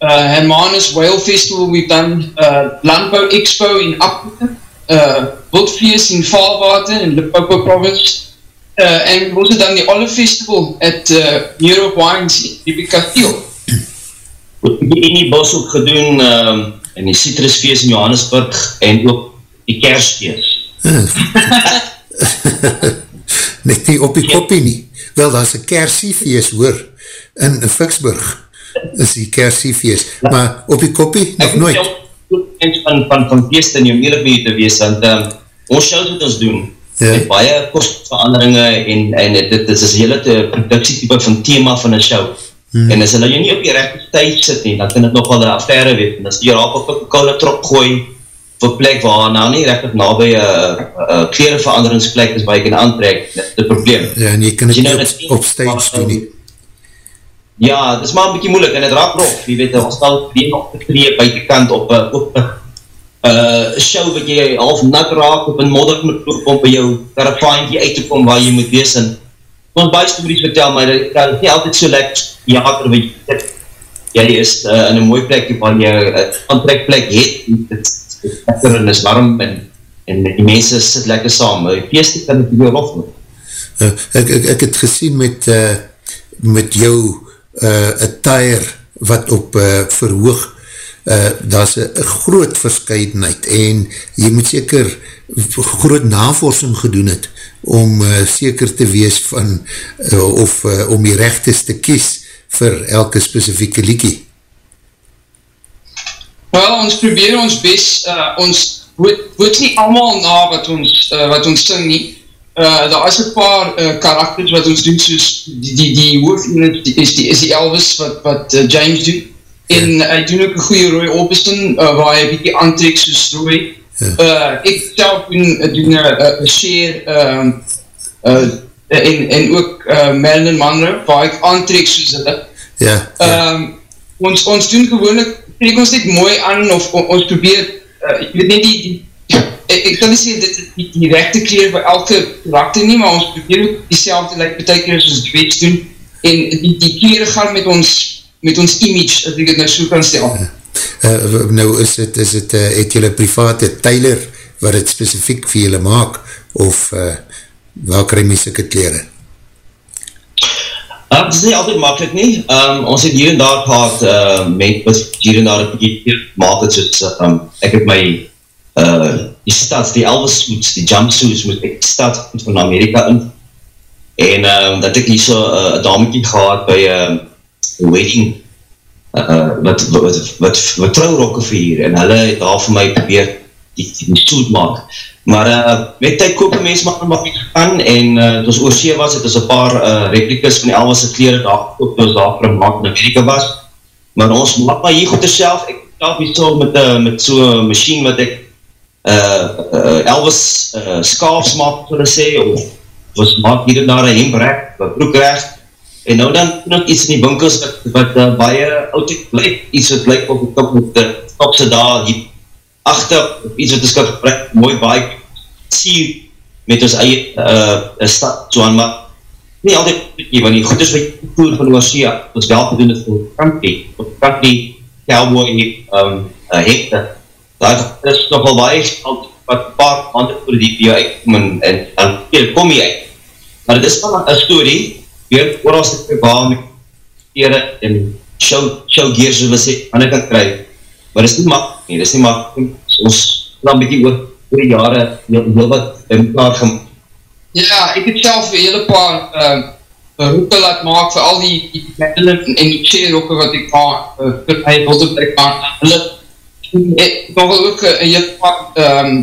uh, Hermanus Whale Festival, we've done uh, Landbouw Expo in Appelton, uh, Wildfeest in Valwater in Limpopo province, uh, and we've also done the Olive Festival at uh, Europe Wines in Kasteel. in die bos ook gedoen um, in die citrusfeest in Johannesburg en ook die kersfeest. Net nie op die koppie nie. Wel, daar is een kersiefeest hoor, in Vicksburg is die kersiefeest, maar op die koppie nog nooit. Ek van, van, van feest in jou eerlijk mee te wees, want um, ons shows wat ons doen, Ja. ja. met baie kostveranderingen en, en dit, dit is een hele te- productietype van thema van een show. Hmm. En as hulle jy nie op die rechte tyd sit nie, dan kan dit nogal een affaire wees. En as die raak op een koude trok gooi, vir plek waar nou nie rechtig na by een klerenveranderingsplek is waar jy kan aantrek, dit is die probleem. Ja, en jy kan het jy nie nou op, net- op stage doen nie. Ja, dit is maar een bykie moeilik en het raak rof, jy weet, ons stel die op te tree buitenkant op een op een uh, show wat jy half nat raak op een modder moet loop om by jou karavaantje uit te kom waar jy moet wees en ons baie stories vertel, maar dit dit is nie altyd so lekker theater wat jy sit. Jy is uh, in een mooi plek waar jy een aantrekplek het, dit is en is warm en, en die mense sit lekker saam, die feeste kan het weer rof word. Uh, ek, ek, ek het gesien met, uh, met jou uh, attire wat op uh, verhoog, uh, daar is een groot verscheidenheid en jy moet seker groot navorsing gedoen het om uh, seker te wees van uh, of uh, om die rechtes te kies vir elke specifieke liekie. Wel, ons probeer ons best, uh, ons wordt nie allemaal na wat ons, uh, wat ons sing nie. Uh, daar is een paar uh, karakters wat ons doen, soos die, die, die hoofdunit is die, is die Elvis wat, wat uh, James doen. En hy doen ook een goeie Roy Orbison, uh, waar hy bykie aantrek soos Roy. Uh, ek self doen, uh, doen een uh, uh, share, um, uh, en, en ook uh, Marilyn Monroe, waar ek aantrek soos hulle. Ja, ja. um, ons, ons doen gewoonlik, trek ons net mooi aan, of on, ons probeer, uh, ek weet net die, die ek, kan nie sê, dit is die, die rechte kleer vir elke karakter nie, maar ons probeer ook die selfde, like betekent as ons dweets doen, en die, die kleren gaan met ons, met ons image, as ek het nou so kan stel. Uh, nou is het, is het, uh, het jylle private Tyler wat het specifiek vir jylle maak, of uh, waar kry my sikke kleren? Uh, het is nie altyd makkelijk nie. Um, ons het hier en daar gehad uh, met wat hier en daar een beetje maak het soos, um, ek het my uh, die stads, die Elvis suits, die jumpsuits, moet ek die stad van Amerika in. En um, dat ek hier so uh, een damekie gehad by um, een wedding uh, wat, wat, wat, wat, wat trouwrokke vir en hulle het daar vir my probeer die, die, die suit maak. Maar uh, met tyd koop een mens maar maar iets aan en uh, het ons oorsee was, het ons een paar uh, replikas van die Elwisse kleren daar gekoop, het ons daar vir een maand in Amerika was. Maar ons maak maar hier goed self, ek self hier so met, uh, met so'n machine wat ek uh, uh, Elvis uh, skaafs maak, so te sê, of ons maak hier en daar een hembrek, een broekrek, en nou dan ek iets in die winkels wat, wat uh, baie oud blyk, iets wat blyk op die kop met die kopse daar, hier achter, of iets wat ons kan gebruik, mooi baie sier met ons eie uh, stad, so aan, maar nie altyd nie, want die goed is wat jy voer van Oorsea, ons wel gedoen het vir country, of country cowboy um, uh, hekte, daar is nogal baie geld, wat paar maanden voor die bio uitkom en, en dan keer kom jy uit. Maar het is wel een story, weer oor as ek waar met kere en show, show gear so wat sê, aan ek kan kry, maar dit is nie makkelijk nie, dit is nie makkelijk, ons dan bykie oor, oor die jare heel, heel wat in mekaar gemaakt. Ja, ek het self een hele paar uh, roeke laat maak vir al die, die Madeline en die share roeke wat ek maak, uh, vir my Wildebrek maak, hulle het nog ook een hele paar um,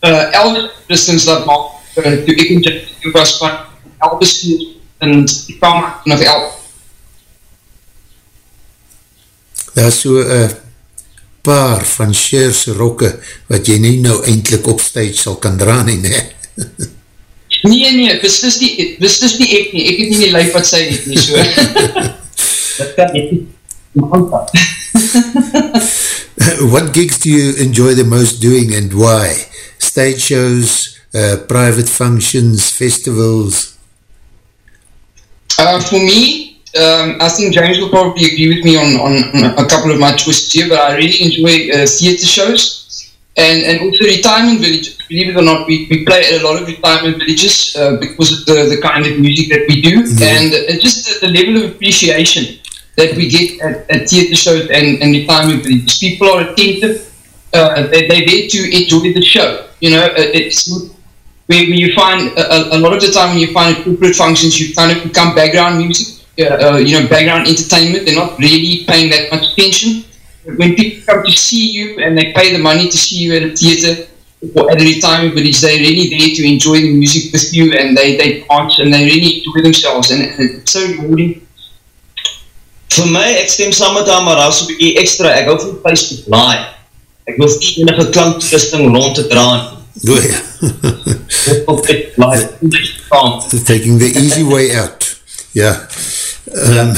uh, Elvis Christens laat maak, uh, toe ek in Japan was van Elvis en die kwam nog Elvis. Daar is so een paar van Cher's rokke wat jy nie nou eindelijk op stage sal kan dra nie, ne? Nee, nee, beslis nie, beslis nie ek nie, ek het nie die lijf wat sy het nie, so. Dat kan nie. What gigs do you enjoy the most doing and why? Stage shows, uh, private functions, festivals? Uh, for me, um, I think James will probably agree with me on, on, a couple of my choices here, but I really enjoy uh, theatre shows and, and also retirement villages. Believe it or not, we, we play at a lot of retirement villages uh, because of the, the kind of music that we do Yeah. and uh, just the, the level of appreciation that we get at, at theatre shows and, and retirement villages. People are attentive, uh, they, they're there to enjoy the show. You know, uh, it's where, you find a, a- lot of the time when you find at corporate functions, you kind of become background music, uh, uh, you know, background entertainment. They're not really paying that much attention. When people come to see you and they pay the money to see you at a theatre or at a retirement village, they're really there to enjoy the music with you and they, they dance and they really enjoy themselves. And it's so rewarding. Vir my, ek stem saam met haar, maar daar is een bykie extra, ek hou van Facebook Live. Ek wil nie enige klanktoesting rond te draan. Ja. Op Facebook Live, dit. Taking the easy way out. Ja. Um,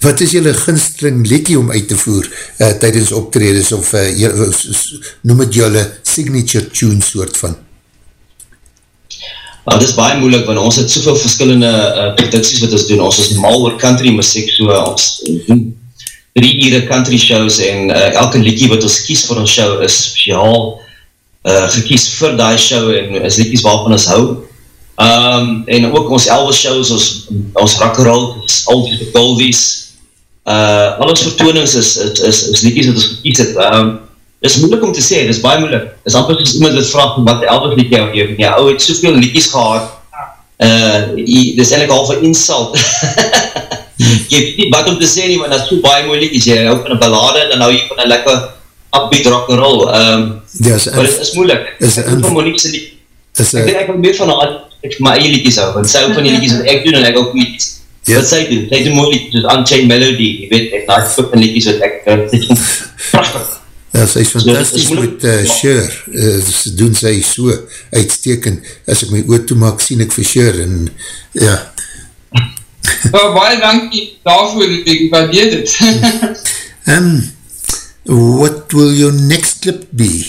wat is jylle ginstring liedje om uit te voer uh, tydens optredes of uh, jylle, s- s- noem het jylle signature tune soort van? Nou, dit is baie moeilik, want ons het soveel verskillende uh, producties wat ons doen. Ons is mal oor country muziek, so uh, ons doen drie ure country shows en uh, elke liedje wat ons kies vir ons show is speciaal uh, gekies vir die show en is liedjes waarvan ons hou. Um, en ook ons Elvis shows, ons, ons ons oldies met goldies, uh, al ons vertoonings is, is, is, is liedjes wat ons gekies het. Um, Dit is moeilik om te sê, dit is baie moeilik. Dit is amper soos iemand wat vraag wat Elvis liedje jou geef. Ja, ou het soveel liedjes gehad, uh, dit is eigenlijk al vir insult. jy weet nie wat om te sê nie, want dat is so baie mooi liedjes. Jy hou van een ballade en dan hou jy van een lekker upbeat rock and roll. Um, Ja, is, maar dit is moeilik. is Ek hou van Monique's liedjes. Is, Ek denk ek wil meer van haar, ek vir my eie liedjes hou, want sy hou van die liedjes wat ek doen en ek ook liedjes. Ja. Wat sy doen, sy doen mooi liedjes soos Unchained Melody, jy weet, ek naai fucking liedjes wat ek, dit is prachtig. Ja, sy is dit is fantastisch moeilik. met uh, Sher, uh, sy doen sy so uitstekend, as ek my oor toemaak, sien ek vir Sher, en ja, Maar baie dankie daarvoor, ek waardeer dit. um, what will your next clip be?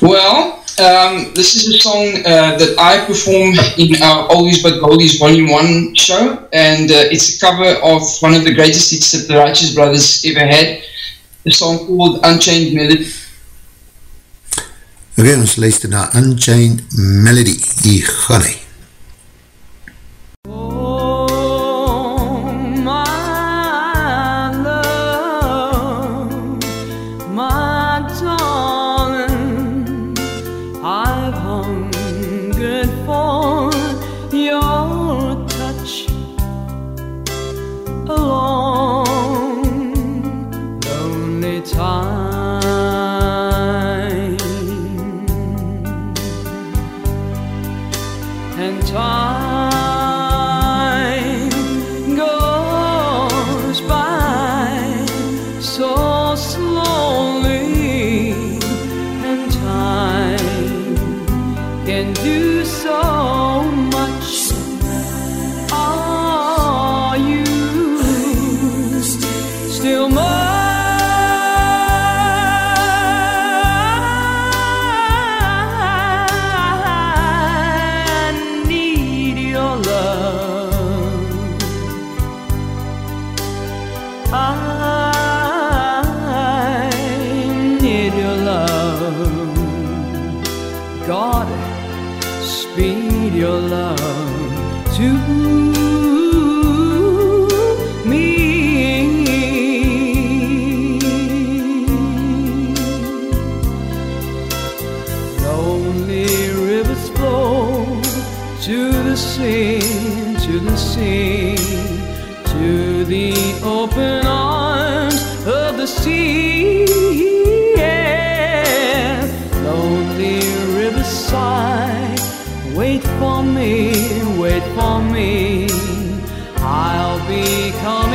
Well, um, this is a song uh, that I performed in our Oldies But Goldies Volume 1 show, and uh, it's a cover of one of the greatest hits that the Righteous Brothers ever had, the song called Unchained Melody. Ok, ons luister na Unchained Melody, hier gaan hy. Me, wait for me. I'll be coming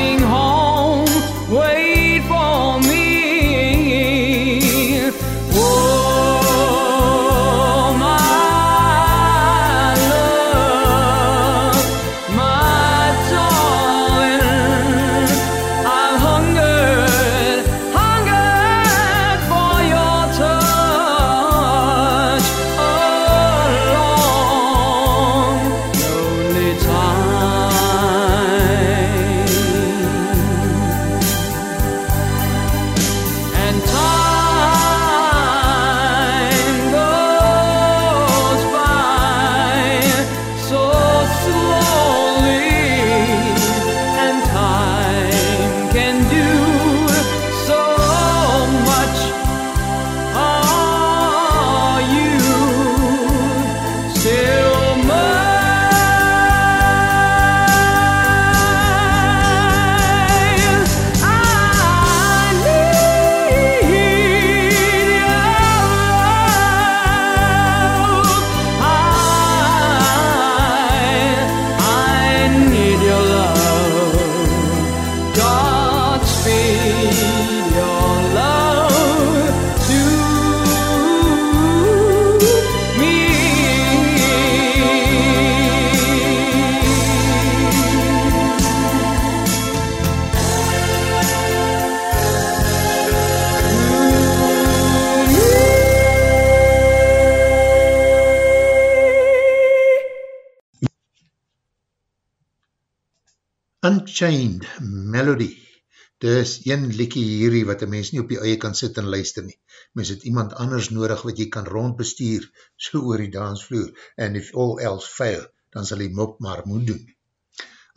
Dis een likkie hierdie wat een mens nie op die eie kan sit en luister nie. Mens het iemand anders nodig wat jy kan rondbestuur so oor die dansvloer and if all else fail, dan sal die mop maar moet doen.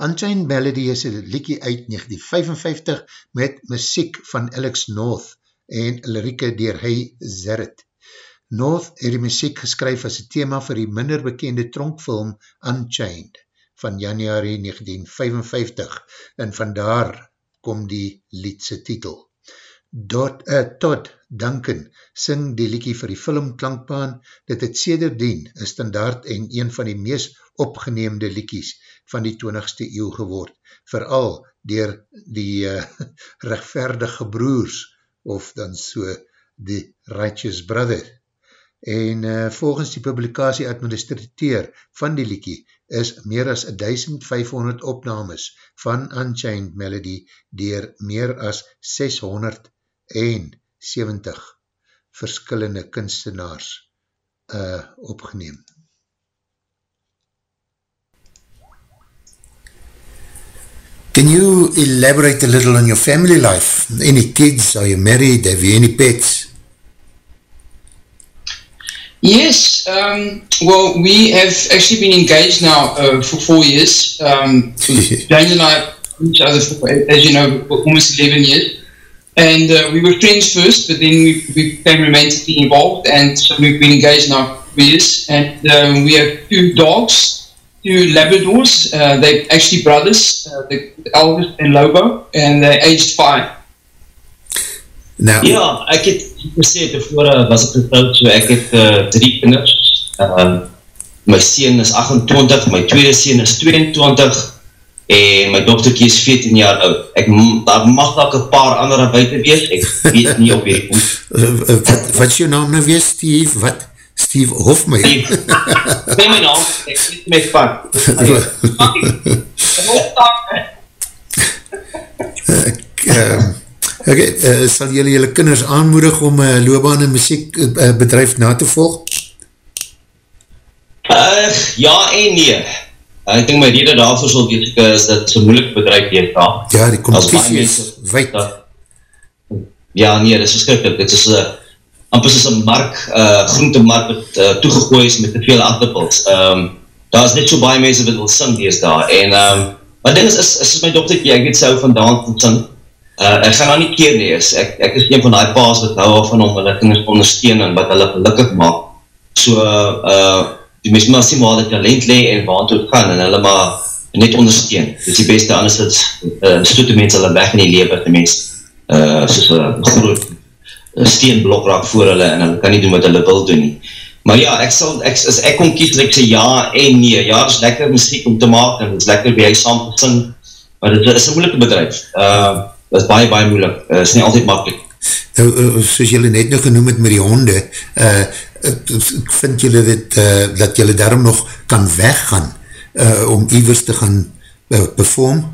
Unchained Melody is een likkie uit 1955 met muziek van Alex North en lirieke dier Hey Zerrit. North het die muziek geskryf as een thema vir die minder bekende tronkfilm Unchained van januari 1955 en vandaar kom die liedse titel. Dot, uh, Todd Duncan sing die liedje vir die filmklankbaan, dit het sederdien een standaard en een van die meest opgeneemde liedjes van die 20ste eeuw geword, vooral dier die uh, rechtverdige broers, of dan so die Righteous Brother. En uh, volgens die publikasie administrateur van die liedje is meer as 1500 opnames van Unchained Melody dier meer as 670 verskillende kunstenaars uh, opgeneem. Can you elaborate a little on your family life? Any kids? Are you married? Have you any pets? Yes, um, well, we have actually been engaged now uh, for four years. Um, James and I each other for, as you know, for almost 11 years. And uh, we were friends first, but then we, we became romantically involved, and so we've been engaged now for years. And um, we have two dogs, two Labradors. Uh, they're actually brothers, uh, the, Elvis and Lobo, and they're aged five. Nou, Ja, ek het gesê, tevore was ek getrouwd, so ek het uh, drie kinders. Uh, my sien is 28, my tweede sien is 22, en my dochterkie is 14 jaar oud. Ek, daar mag ook een paar andere buiten wees, ek weet nie op kom. uh, uh, wat, wat is jou naam nou weer, Steve? Wat? Steve Hofmeier? Nee, my naam, ek weet my van. um, okay, uh, sal jylle jylle kinders aanmoedig om uh, loopbaan en muziek uh, bedrijf na te volg? Uh, ja en nee. Ek denk my rede daarvoor sal wees, ek, is dat so moeilik bedrijf hier daar. Ja, die competitie is mense- wijd. Ja, nee, dit is verskrikkelijk. Dit is uh, amper soos een mark, uh, groentemark wat uh, toegegooi is met te veel aardappels. Um, daar is net so baie mense wat wil sing dees daar. En, um, maar ding is, is, is my dokterkie, ek weet sy hou vandaan van sing. Uh, ek gaan nou nie keer nie, is, ek, ek is een van die paas wat hou van om hulle kinders te ondersteun en wat hulle gelukkig maak. So, uh, die mens maar sien waar die talent le en waar het gaan en hulle maar net ondersteun. Dit is die beste, anders het, uh, stoot die mens hulle weg in die lewe, die mens uh, soos een groot steenblok raak voor hulle en hulle kan nie doen wat hulle wil doen nie. Maar ja, ek sal, ek, as ek kon kies, ek sê ja en nee. Ja, is lekker muziek om te maak en is lekker by jy saam te sing, maar het is een moeilike bedrijf. Uh, is baie, baie moeilik. Uh, is nie altyd makkelijk. Nou, uh, soos jylle net nou genoem het met die honde, uh, vind jylle dit, uh, dat jylle daarom nog kan weggaan uh, om ivers te gaan uh, perform?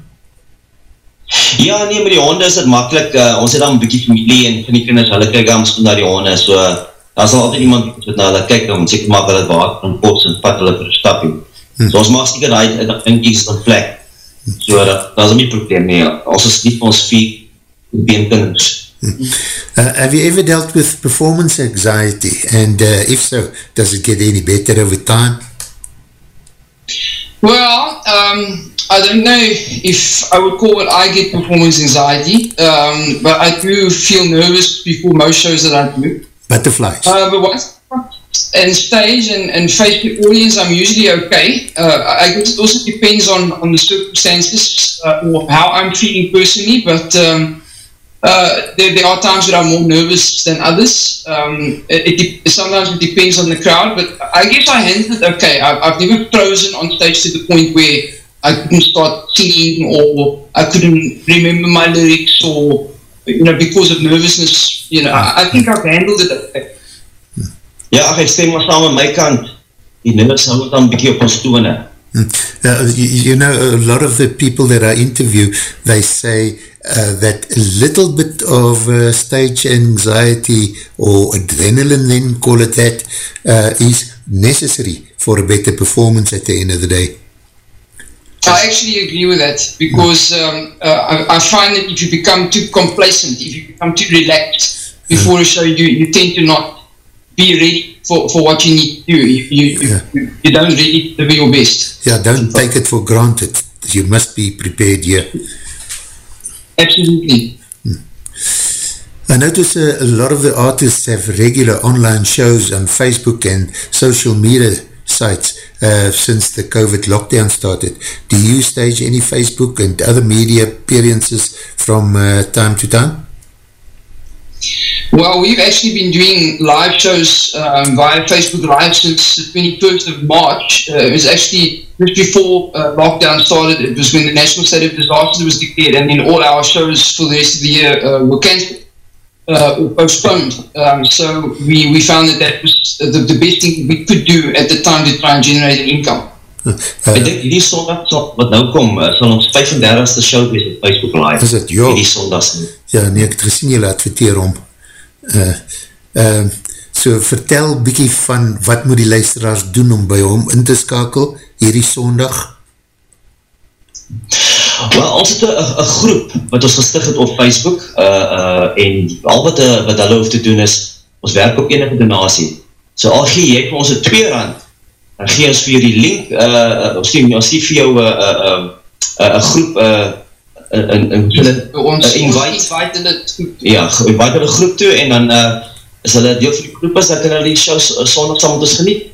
Ja, nee, met die honde is het makkelijk. Uh, ons het dan een bykie familie en van die kinders, hulle kyk dan misschien naar die honde. So, daar sal altyd iemand wat na hulle kyk, dan seker maak hulle het water en pots en vat hulle vir een stapje. Hm. So ons maak seker die, die dinkies van plek. So, dat, dat is nie probleem nie. Ons is nie van ons vier beenkinders. Uh, have you ever dealt with performance anxiety? And uh, if so, does it get any better over time? Well, um, I don't know if I would call what I get performance anxiety, um, but I do feel nervous before most shows that I do. Butterflies? Uh, but once and stage and, and face the audience, I'm usually okay. Uh, I guess it also depends on, on the circumstances uh, or how I'm feeling personally, but um, uh, there, there are times that I'm more nervous than others. Um, it, it sometimes it depends on the crowd, but I guess I handled it okay. I, I've never frozen on stage to the point where I couldn't start singing or I couldn't remember my lyrics or you know because of nervousness. You know, I, I think I've handled it okay. Ja, ach, ek stem maar saam aan my kant. Die nimmers hou het dan bykie op ons tone. Uh, you, you know, a lot of the people that I interview, they say uh, that a little bit of uh, stage anxiety or adrenaline, then call it that, uh, is necessary for a better performance at the end of the day. I actually agree with that because um, uh, I, I find that if you become too complacent, if you become too relaxed before a show, you, you tend to not be ready for, for what you need to do. You, you, Yeah. you, you don't really deliver your best. Yeah, don't take it for granted. You must be prepared here. Absolutely. I notice uh, a lot of the artists have regular online shows on Facebook and social media sites uh, since the COVID lockdown started. Do you stage any Facebook and other media appearances from uh, time to time? Well, we've actually been doing live shows um, via Facebook Live since the 21st of March. Uh, it was actually just before uh, lockdown started. It was when the national state of disaster was declared, and then all our shows for the rest of the year uh, were cancelled uh, or postponed. Um, so we, we found that that was the, the best thing we could do at the time to try and generate an income. Ek dink hierdie sondag wat nou kom, uh, sal ons 35ste show wees op Facebook Live. Is het? Ja. Hierdie sondag. Ja, nee, ek het gesien julle adverteer om. Uh, uh, so vertel bykie van wat moet die luisteraars doen om by hom in te skakel hierdie sondag? Wel, ons het een, groep wat ons gestig het op Facebook uh, uh, en al wat, uh, wat hulle hoef te doen is, ons werk op enige donatie. So al gee jy vir ons een 2 rand, dan gee ons vir die link, uh, ons gee, ons gee vir jou een uh, uh, uh, uh, groep, uh, in, in, in, Ons, uh, invite, invite hulle toe. ja, invite hulle groep toe en dan uh, is hulle deel van die groep is, dan kan hulle die show sondag saam met ons geniet.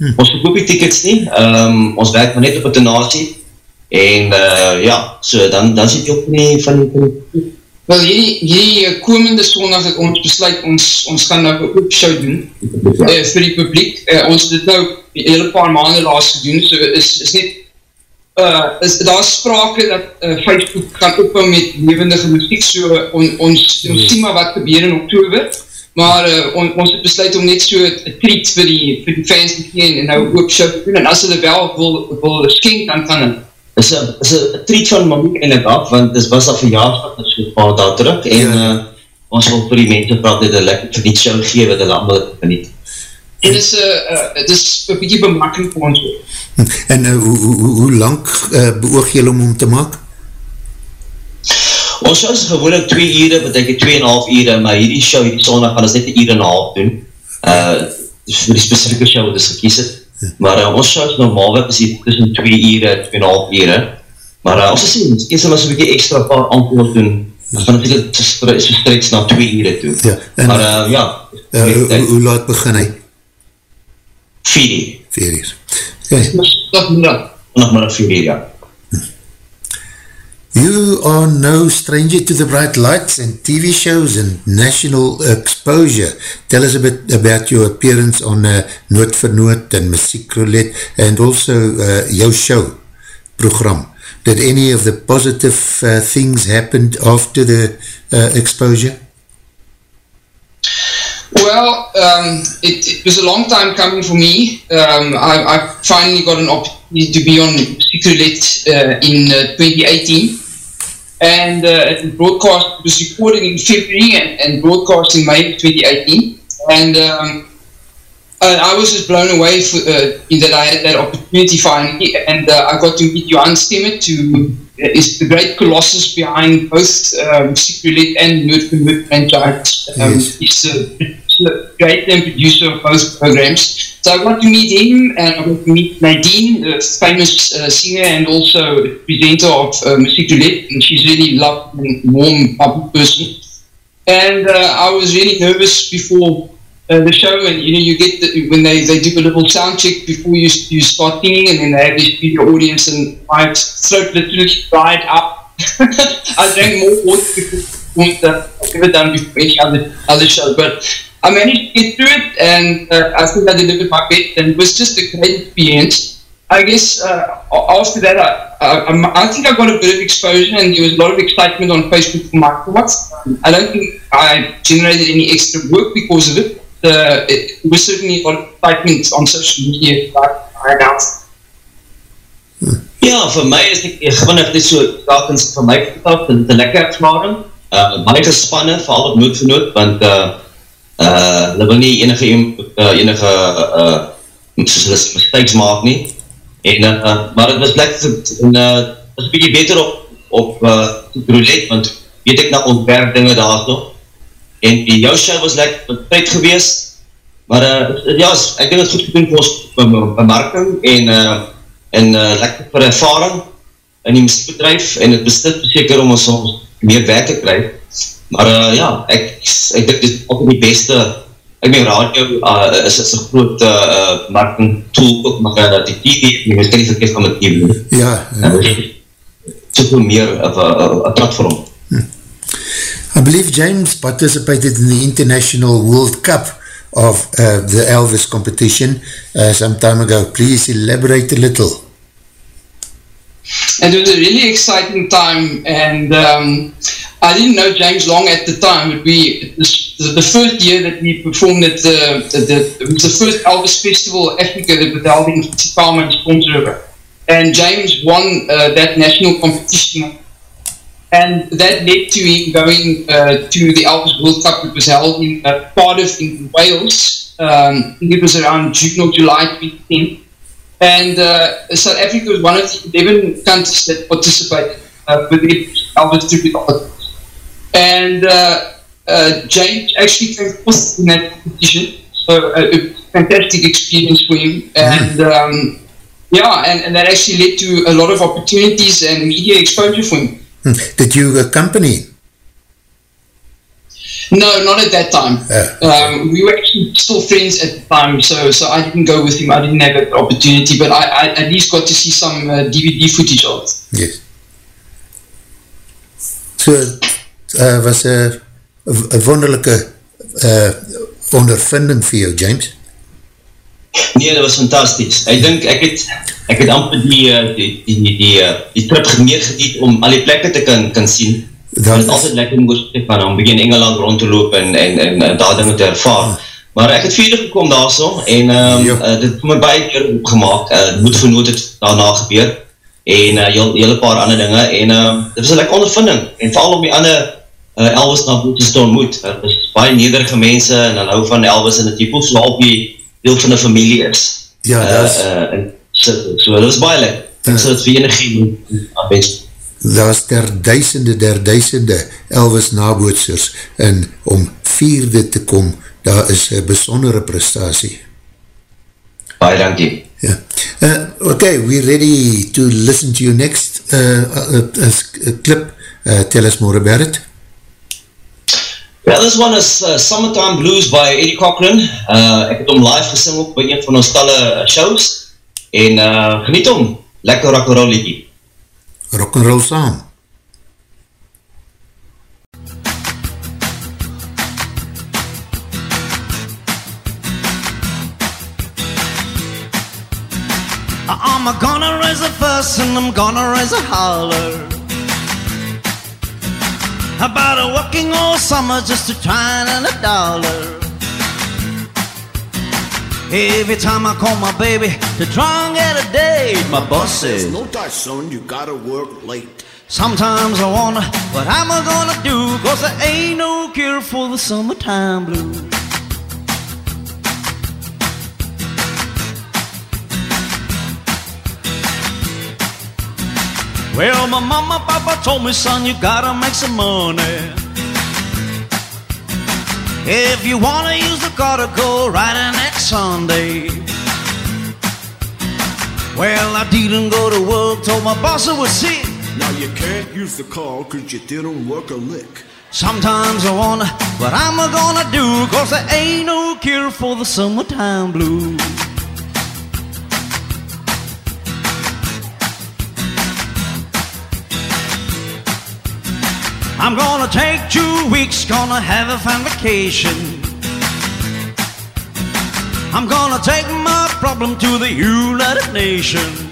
Hm. Ons verkoop die tickets nie, um, ons werk maar net op een donatie en uh, ja, so dan, dan sê die ook nie van die, die Wel, hierdie, hierdie eh, komende sondag het ons besluit, ons, ons gaan nou een oop show doen uh, vir die publiek. Uh, ons het dit nou die hele paar maanden laas gedoen, so is, is net, uh, is, daar sprake dat uh, Facebook gaan ophou met levendige muziek, so on, ons, ons sien maar wat gebeur in oktober, maar uh, on, ons het besluit om net so een treat vir die, vir die fans te gee en nou oop show te doen, en as hulle wel wil, wil skenk, dan kan hulle. is een, is een treat van Monique eindelijk af, want dit was al verjaarsdag, dat is so een paar dagen terug, en Ja. uh, ons wil vir die mense praat dat hulle lekker vir die show gee, wat hulle allemaal geniet. En dit is, uh, is een beetje bemakking vir ons ook. En uh, hoe, hoe, hoe, lang uh, beoog jylle om om te maak? Ons show is gewoonlik 2 ure, betekent 2,5 ure, maar hierdie show, hierdie sondag, gaan ons net 1 ure en 'n half doen. Uh, vir die specifieke show wat ons gekies het. Maar uh, ons show is normaalweg is hier tussen 2 ure, 2,5 ure. Maar uh, ons miskien sal ons een bykie extra paar antwoord doen, dan gaan het so stretch na 2 ure toe. Ja, en- maar uh, ja, Uh, hoe, hoe, hoe laat begin hy? 4 uur. 4 uur. Okay. Nog maar 4 uur, ja. You are no stranger to the bright lights and TV shows and national exposure. Tell us a bit about your appearance on uh, Noot vir Noot and Muziek Roulette and also uh, your show program. Did any of the positive uh, things happen after the uh, exposure? Well, um, it, it was a long time coming for me. Um, I, I finally got an opportunity to be on Secret uh, in uh, 2018. And uh, it broadcast, was recorded in February and, and broadcast in May of 2018. And um, uh, I was just blown away for, uh, in that I had that opportunity finally. And uh, I got to meet Johan Stemmet, who is the great colossus behind both um, Secret and Nerd Nerd franchise. Um, Yes. The great and producer of both programs. So I got to meet him and I got to meet Nadine, the famous uh, singer and also the presenter of uh, Music and she's really lovely and warm, bubbly person. And uh, I was really nervous before uh, the show, and you know, you get the, when they, they do a little sound check before you, you start singing, and then they have this video audience, and my throat literally dried up. I drank more water before than I've done before any other, other show, but I managed to get through it, and uh, I think I delivered my best, and it was just a great experience. I guess uh, after that, I, I, I think I got a bit of exposure, and there was a lot of excitement on Facebook for my thoughts. I don't think I generated any extra work because of it. Uh, it, was certainly a lot of excitement on social media. Like I announced. Ja, vir my is ek gewinnig net so takens van my getap en te lekker ervaring. Uh, baie gespanne, vooral op nood vir nood, want uh, uh, hulle wil nie enige, uh, enige uh, soos hulle mistakes maak nie. En, uh, maar het was lekker, en, uh, was een beetje beter op, op uh, roulette, want weet ek na ontwerp dinge daar so. En die jou show was lekker tyd gewees, maar uh, ja, ek denk het goed gedoen vir ons bemarking en, uh, en uh, lekker vir ervaring in die muziekbedrijf en het bestit zeker om ons soms meer werk te krijg. Maar uh, ja, ek, ek denk dit is altijd die beste ek meen radio uh, is, is een groot uh, marketing tool ook, maar uh, die TV, jy kan nie verkeerd van my TV. Ja. Dit is soveel meer of een platform. Hm. I believe James participated in the International World Cup of uh, the Elvis competition uh, some time ago. Please elaborate a little. It was a really exciting time and um, I didn't know James Long at the time, but we, the, first year that we performed at the, the, the, first Elvis Festival Africa that was held in Tsikalma and River. And James won uh, that national competition. And that led to him going uh, to the Elvis World Cup that was held in uh, Cardiff in Wales. Um, it was around June or July 2010. And uh, South Africa was one of the 11 countries that participated uh, with the Elvis tribute and uh, uh, James actually came fourth in that competition. So uh, a fantastic experience for him, and mm. um, yeah, and, and, that actually led to a lot of opportunities and media exposure for him. Hmm. Did you accompany? No, not at that time. Um, we were actually still friends at the time, so so I didn't go with him. I didn't have that opportunity, but I, I at least got to see some DVD uh, footage of it. Yes. So uh, was een wonderlijke uh, ondervinding vir jou, James? Nee, dat was fantastisch. Ek denk, ek het, ek het amper die, uh, die, die, die, die, die trip geneergediet om al die plekke te kan, kan sien. Dat is altijd lekker moest van om begin Engeland rond te loop en, en, en, en daar dinge te ervaar. Ja. Maar ek het vierde gekom daar so, en um, ja. uh, dit het my baie keer opgemaak, uh, moet vernoot het daarna gebeur, en uh, heel, hele paar ander dinge, en uh, dit was een lekker ondervinding, en vooral om die ander uh, Elvis na boetes te ontmoet. Er is baie nederige mense en hulle hou van Elvis en het jy voel so op die deel van die familie is. Ja, dat is... Uh, uh, so, so, dat is baie lekker. Ek sal het vir energie aan mens. Daar is der duisende, der duisende Elvis nabootsers en om vierde te kom, daar is een besondere prestatie. Baie dankie. Ja. Uh, okay, we're ready to listen to you next uh, uh, uh, clip. Uh, tell us more about it. Ja, this one is uh, Summertime Blues by Eddie Cochran. Uh, ek het hom live gesing op by een van ons talle uh, shows. En uh, geniet hom. Lekker rock'n'roll liedje. Rock'n'roll saam. I'm gonna raise a fuss and I'm gonna raise a holler about a working all summer just to try and a dollar. Every time I call my baby to try and get a date, my boss says, No die, son, you gotta work late. Sometimes I wonder what am I gonna do, cause there ain't no cure for the summertime blues. Well, my mama, papa told me, son, you gotta make some money. If you wanna use the car to go riding next Sunday. Well, I didn't go to work, told my boss I was sick. Now you can't use the car cause you didn't work a lick. Sometimes I wonder what I'm gonna do, cause there ain't no cure for the summertime blues. I'm gonna take two weeks, gonna have a fun vacation. I'm gonna take my problem to the United Nations.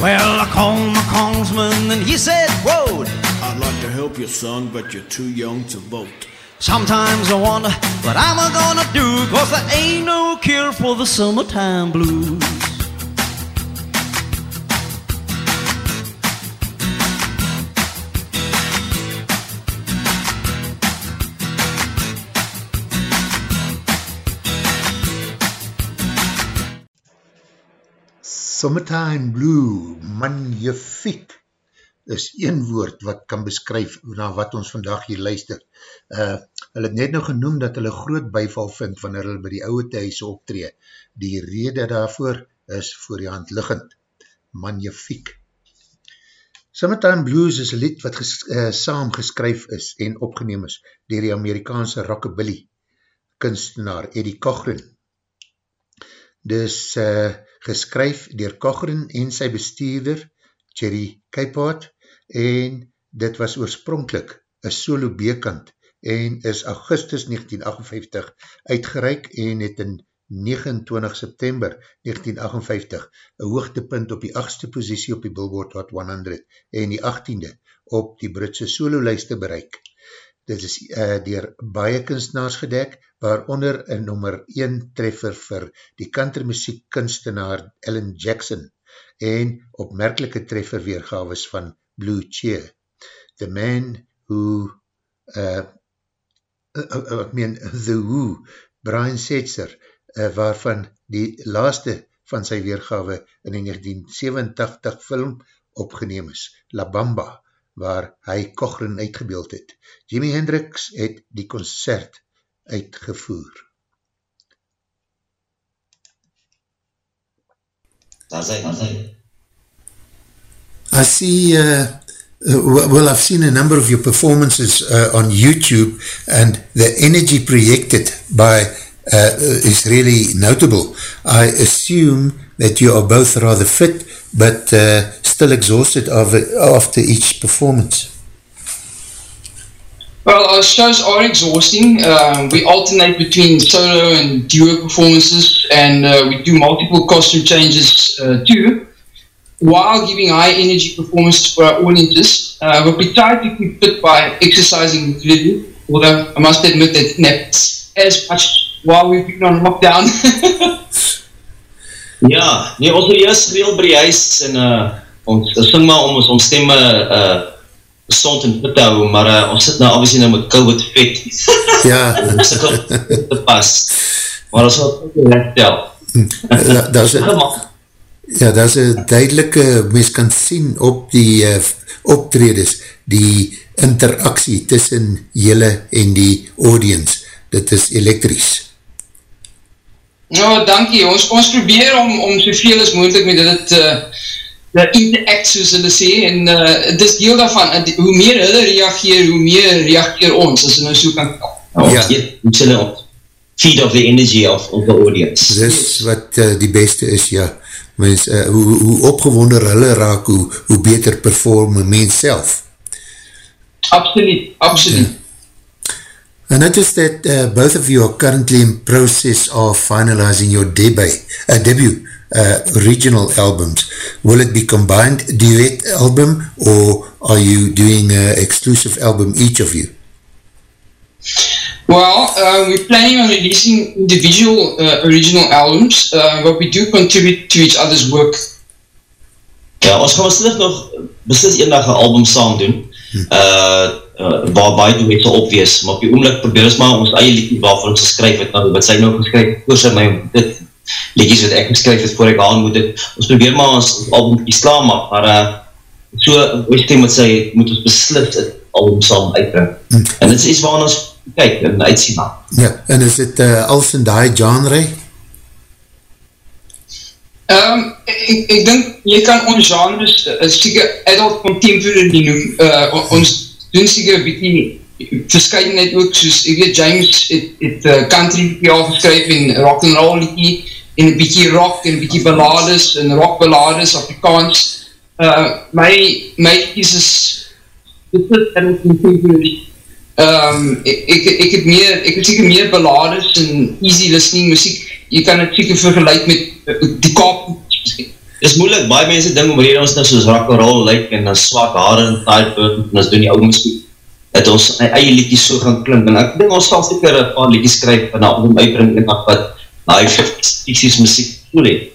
Well, I called my congressman and he said, Quote, I'd like to help you, son, but you're too young to vote. Sometimes I wonder what I'm gonna do, cause there ain't no cure for the summertime blues. Summertime Blue, magnifiek, is een woord wat kan beskryf na wat ons vandag hier luister. Uh, hulle het net nou genoem dat hulle groot bijval vind wanneer hulle by die ouwe thuis optree. Die rede daarvoor is voor die hand liggend. Magnifiek. Summertime Blues is een lied wat ges, uh, saam geskryf is en opgeneem is dier die Amerikaanse rockabilly kunstenaar Eddie Cochran. Dis uh, geskryf dier Cochran en sy bestuurder Jerry Keipart en dit was oorspronkelijk een solo bekant en is augustus 1958 uitgereik en het in 29 september 1958 een hoogtepunt op die 8ste positie op die Billboard Hot 100 en die 18de op die Britse sololijste bereik. Dit is uh, dier baie kunstenaars gedek, waaronder een nummer 1 treffer vir die kantermuziek kunstenaar Ellen Jackson en opmerkelike treffer weergaves van Blue Cheer. The Man Who uh, uh, uh, ek meen The Who, Brian Setzer, uh, waarvan die laaste van sy weergave in die 1987 film opgeneem is, La Bamba, waar hy Cochran uitgebeeld het. Jimi Hendrix het die concert uitgevoer. Daar sy, daar sy. I see, uh, uh, well, I've seen a number of your performances uh, on YouTube and the energy projected by uh, is really notable. I assume that you are both rather fit, but uh, still exhausted after each performance. Well, our shows are exhausting. Um, we alternate between solo and duo performances, and uh, we do multiple costume changes uh, too, while giving high energy performances for our audiences. Uh, but we try to keep fit by exercising regularly, although I must admit that naps as much while we've been on lockdown. ja, nee, ons wil juist gereeld by die huis en uh, ons sing maar om ons, ons stemme uh, gezond en fit hou, maar uh, ons sit nou obviously nou met COVID vet. Ja. ons sit op te pas. Maar ons wil ook net tel. Dat is Ja, dat is een duidelike, mens kan sien op die uh, optredes, die interactie tussen jylle en die audience, dit is elektrisch. Nou, dankie, ons, ons probeer om, om soveel as moeilijk met dit uh, interact soos hulle sê en uh, dit is deel daarvan, en hoe meer hulle reageer, hoe meer reageer ons, as hulle nou so kan oh, ja. ons hulle feed of the energy of, of the audience. Dis wat uh, die beste is, ja. Mens, uh, hoe, hoe opgewonder hulle raak, hoe, hoe beter perform mens self. Absoluut, absoluut. Ja. I noticed that uh, both of you are currently in process of finalizing your debut, uh, debut uh, original albums. Will it be combined duet album or are you doing an exclusive album each of you? Well, uh, we're planning on releasing individual uh, original albums, uh, but we do contribute to each other's work. Ja, ons gaan beslis nog beslis een dag een album saam doen, hm. uh, uh, waar baie duet sal opwees, maar op die oomlik probeer ons maar ons eie liedje waarvoor ons geskryf het, nou, wat sy nou geskryf, oor sy my dit liedjes wat ek geskryf het voor ek aan moet het, ons probeer maar ons album islam maak, maar uh, so, wees die moet sy, moet ons beslis het album saam uitbring. Hm. En dit is iets waar ons kyk en uitsien maak. Ja, en is dit uh, als in die genre? Um, ek, ek denk, jy kan ons genres, uh, seker adult contemporary noem, uh, ons doen seker bykie verscheidenheid ook, soos, ek weet, James het, het uh, country al geskryf en rock and roll bykie, en een bykie rock en bykie ballades en rock ballades, Afrikaans. Uh, my, my kies is dit is adult contemporary um, ek, ek, ek het meer, ek het meer ballades en easy listening muziek, jy kan het seker vergelijk met uh, die kop. Is moeilik, baie mense ding om reden ons nou soos rock and roll like, en dan swak haare en type, en ons doen die oude muziek, dat ons eie liedjes so gaan klink, en ek denk ons gaan seker een paar liedjes skryf, en dan om uitbring, en wat nou, ek fixies muziek voel het.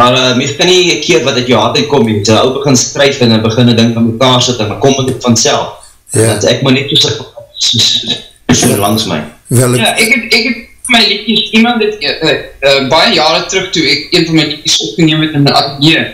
Maar uh, mens kan nie een keer wat uit jou hart uitkom, jy moet ou begin skryf, en dan begin denk aan mekaar sit, en dan kom het vanzelf. Ja. En ek moet net so so langs my. Wel, ek, ja, ek het, ek het my liedjes, iemand het uh, uh, baie jare terug toe ek een van my liedjes opgeneem het in die atelier,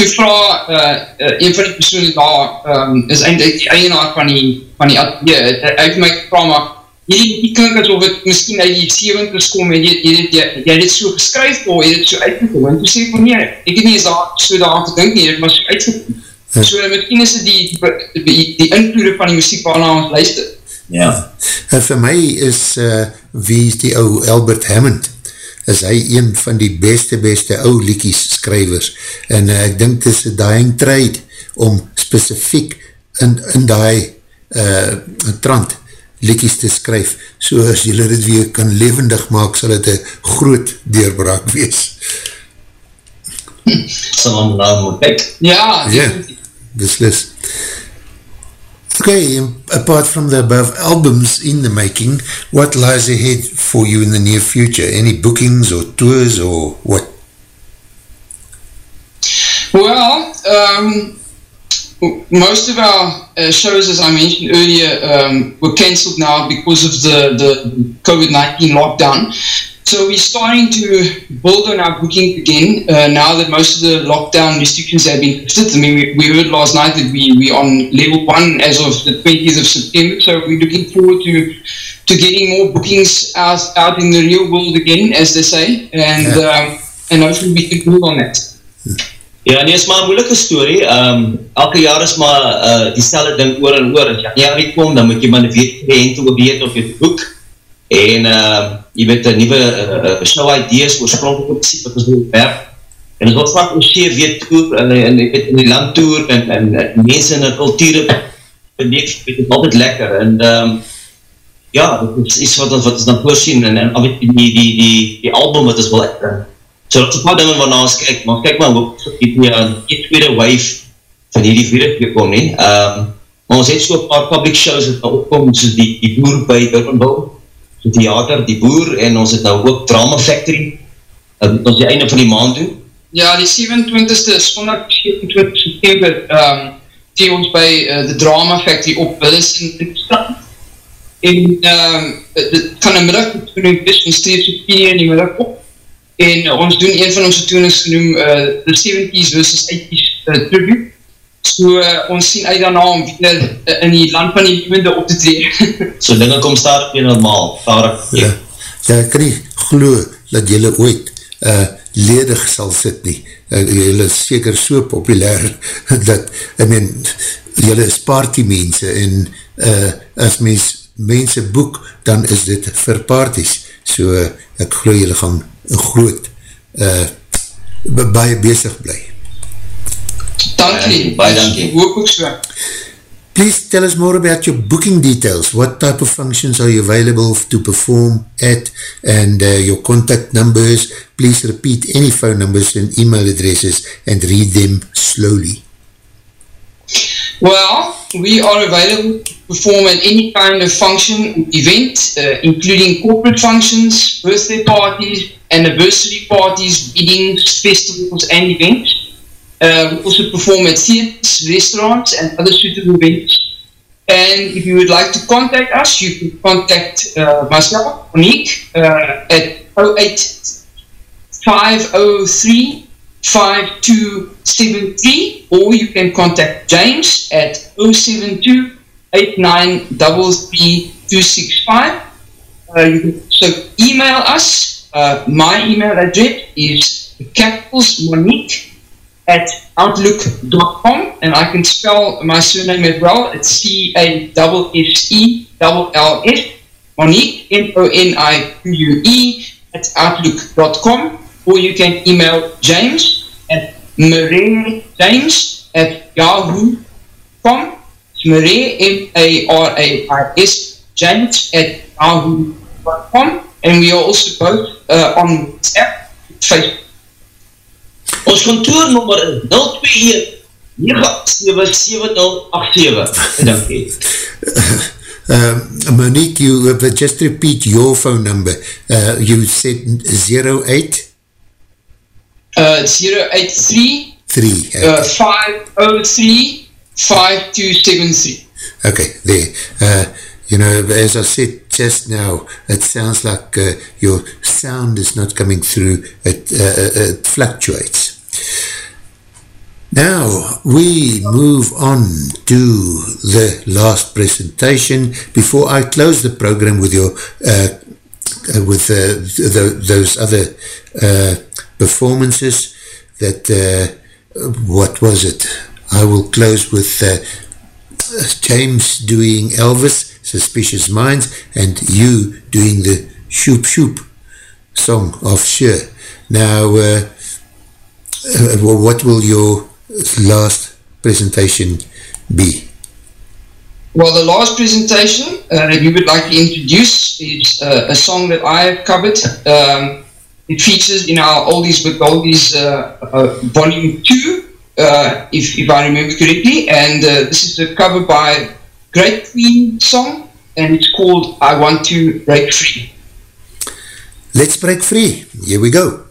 toe vraag uh, uh, een van die persoon daar, um, is eindelijk die eienaar van die, van die atelier, het, hy het my gevraag, maar hierdie die klink asof het miskien uit die 70's kom, en jy, jy, jy, jy het so geskryf, of jy het so uitgekom, en toe sê ek van nee, ek het nie eens daar, so daar aan te dink nie, het maar so uitgekom. Ja. So miskien is het die, die, die, die invloede van die muziek waarna ons luister. Ja. En vir my is, uh, wie is die ou Albert Hammond? Is hy een van die beste, beste ou liekies skrywers. En uh, ek dink het is a dying trade om specifiek in, in die uh, trant liekies te skryf. So as jylle dit weer kan levendig maak, sal het een groot deurbraak wees. Sal hom nou moet kyk. Ja, ja, beslis. Okay, apart from the above albums in the making, what lies ahead for you in the near future? Any bookings or tours or what? Well, um, most of our uh, shows, as I mentioned earlier, um, were cancelled now because of the, the COVID-19 lockdown. So we're starting to build on our booking again uh, now that most of the lockdown restrictions have been lifted. I mean, we, we heard last night that we, we're on level one as of the 20th of September. So we're looking forward to to getting more bookings out, out in the real world again, as they say. And, yeah. um, and hopefully we can build on that. Ja, nee, is maar een moeilike story. Um, elke jaar is maar uh, die stelde ding oor en oor. As jy nie kom, dan moet jy maar weet, weet hoe weet of jy boek. En uh, jy weet, nieuwe uh, show ideas, oorspronkelijk op die wat ons wil werk. En het wordt vaak een zeer weet toer, en, en, en, in die landtoer, en, en, en mense in die cultuur, en weet het altijd lekker. En um, ja, dat is iets wat, wat ons dan voorzien, en, en die, die, die, die, die album wat is wel lekker. So dat is een paar dinge waarna ons kyk, maar kyk maar hoe die, die, die tweede wave van hierdie virus weer kom nie. Um, maar ons het so paar public shows wat opkom, soos die, die boer by Durbanville, theater, die boer, en ons het nou ook Drama Factory, dat ons die einde van die maand doen. Ja, die 27ste is vandag 27 september, um, die ons by uh, the Drama Factory op Willis in Instagram. En um, dit kan een middag between is, en steeds op 4 in die middag op, en uh, ons doen een van onze toonings genoem uh, the 70s versus 80s uh, tribute so uh, ons sien uit daarna om weer uh, in die land van die levende op te tree so dinge kom staat weer normaal ja. ja, ek kan nie glo dat jylle ooit uh, ledig sal sit nie uh, jylle is seker so populair dat, I mean jylle is party mense en uh, as mens mense boek, dan is dit vir parties so uh, ek glo jylle gaan groot uh, baie bezig bly. Dankie, baie dankie. Hoop ook so. Please tell us more about your booking details. What type of functions are you available to perform at and uh, your contact numbers. Please repeat any phone numbers and email addresses and read them slowly. Well, we are available to perform at any kind of function, event, uh, including corporate functions, birthday parties, anniversary parties, weddings, festivals, and events. We also perform at theaters, restaurants, and other suitable venues. And if you would like to contact us, you can contact uh, myself, Monique, uh, at 08 503 5273 or you can contact James at 072 8933 uh, you can also email us. Uh, my email address is capitalsmonique at outlook.com and I can spell my surname as well. It's C-A-S-S-E-L-L-S Monique, M-O-N-I-Q-U-E at outlook.com or you can email James at James at yahoo.com. It's Murray, M-A-R-A-I-S, James at yahoo.com. And we are also both uh, on WhatsApp, Facebook. Ons kantoornummer is 021 977 Dankie. Uh, Monique, you uh, just repeat your phone number. Uh, you said 08? Uh, 083 3, okay. uh, 503 5273. Okay, there. Uh, you know, as I said, just now, it sounds like uh, your sound is not coming through, it, uh, uh it fluctuates. Now, we move on to the last presentation. Before I close the program with your, uh, uh with uh, those other uh, performances, that, uh, what was it? I will close with uh, James doing Elvis, Suspicious Minds, and you doing the Shoop Shoop song of Sure. Now, uh, uh, what will your last presentation be? Well, the last presentation uh, that we would like to introduce is uh, a song that I have covered. Um, it features in our Oldies but Goldies uh, uh, Volume 2, uh, if, if I remember correctly, and this is a cover by Great Queen song, and it's called I Want to Break Free. Let's break free. Here we go.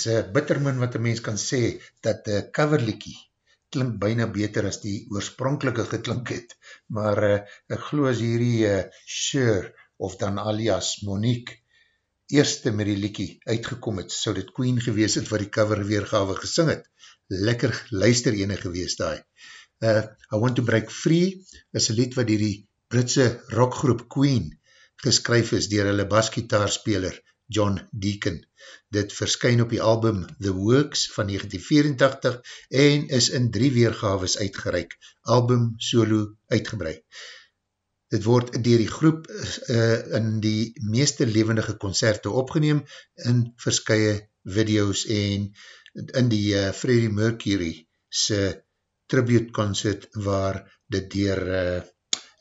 Is een bittermin wat een mens kan sê dat die coverlikkie klink bijna beter as die oorspronkelike geklink het. Maar uh, ek geloof as hierdie uh, Sher of dan alias Monique eerste met die likkie uitgekom het, so dit Queen gewees het wat die cover weergawe gesing het. Lekker luister ene gewees daai. Uh, I Want to Break Free is een lied wat die Britse rockgroep Queen geskryf is dier hulle basgitaarspeler John Deacon. Dit verskyn op die album The Works van 1984 en is in drie weergaves uitgereik, album solo uitgebreid. Dit word dier die groep uh, in die meeste levendige concerte opgeneem in verskye video's en in die uh, Freddie Mercury se tribute concert waar dit dier uh,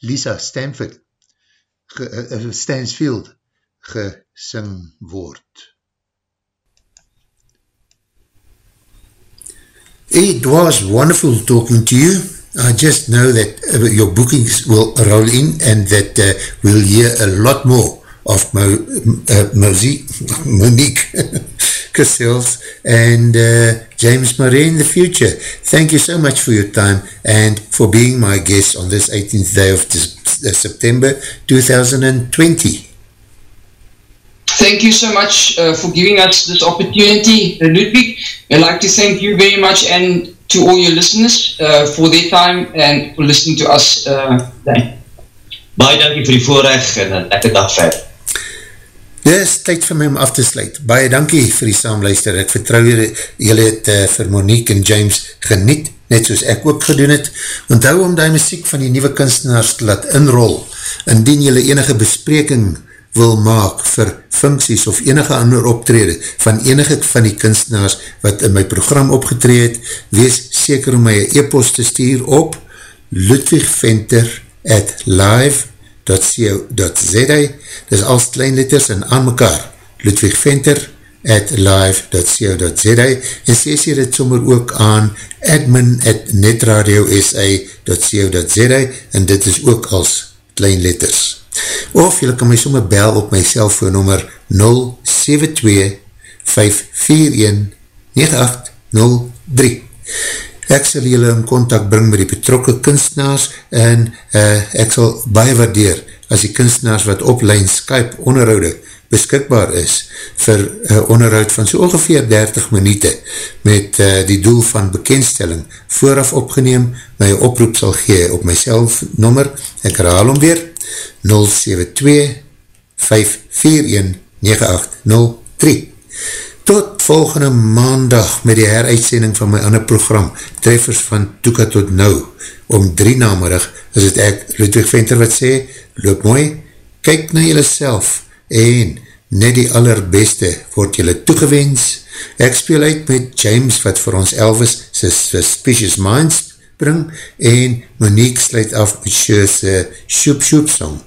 Lisa Stanford ge, uh, Stansfield gesing word. It was wonderful talking to you. I just know that uh, your bookings will roll in and that uh, we'll hear a lot more of Mo, uh, Mozie, Monique Cassels and uh, James Murray in the future. Thank you so much for your time and for being my guest on this 18th day of uh, September 2020. Thank you so much uh, for giving us this opportunity, Ludwig. I'd like to thank you very much and to all your listeners uh, for their time and for listening to us uh, today. Baie dankie vir die voorrecht en een lekker dag verder. Dis tyd vir my om af te sluit. Baie dankie vir die saamluister. Ek vertrouw julle het uh, vir Monique en James geniet, net soos ek ook gedoen het. Onthou om die muziek van die nieuwe kunstenaars te laat inrol. Indien julle enige bespreking wil maak vir funksies of enige ander optrede van enige van die kunstenaars wat in my program opgetreed het, wees seker om my e-post te stuur op ludwigventer at live.co.za dis als kleinletters en aan mekaar ludwigventer at live.co.za en sê sê dit sommer ook aan admin at netradio.sa.co.za en dit is ook als kleinletters of jylle kan my somme bel op my cellfoonnummer 072-541-9803 ek sal jylle in contact bring met die betrokke kunstenaars en uh, ek sal baie waardeer as die kunstenaars wat op lijn Skype onderhoude beskikbaar is vir uh, onderhoud van so ongeveer 30 minuten met uh, die doel van bekendstelling vooraf opgeneem, my oproep sal gee op my selfnummer, ek herhaal om weer. 072-541-9803 Tot volgende maandag met die heruitsending van my ander program Treffers van Toeka tot Nou. Om drie namerig is het ek Ludwig Venter wat sê loop mooi, kyk na jylle self en net die allerbeste word jylle toegewens. Ek speel uit met James wat vir ons Elvis Suspicious Minds bring en Monique sluit af met Sjoes Shoop Shoop Song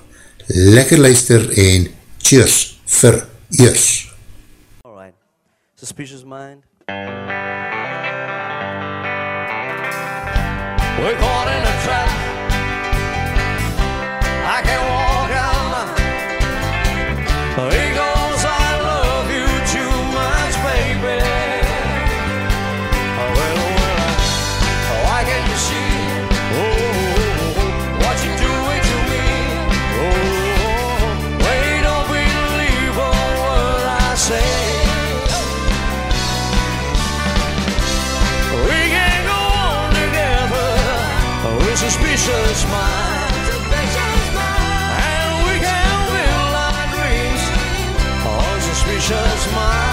lekker luister en cheers vir eers. Alright, suspicious mind. We're caught in a trap. I can't walk out. With suspicious minds. And we can build our dreams on suspicious minds.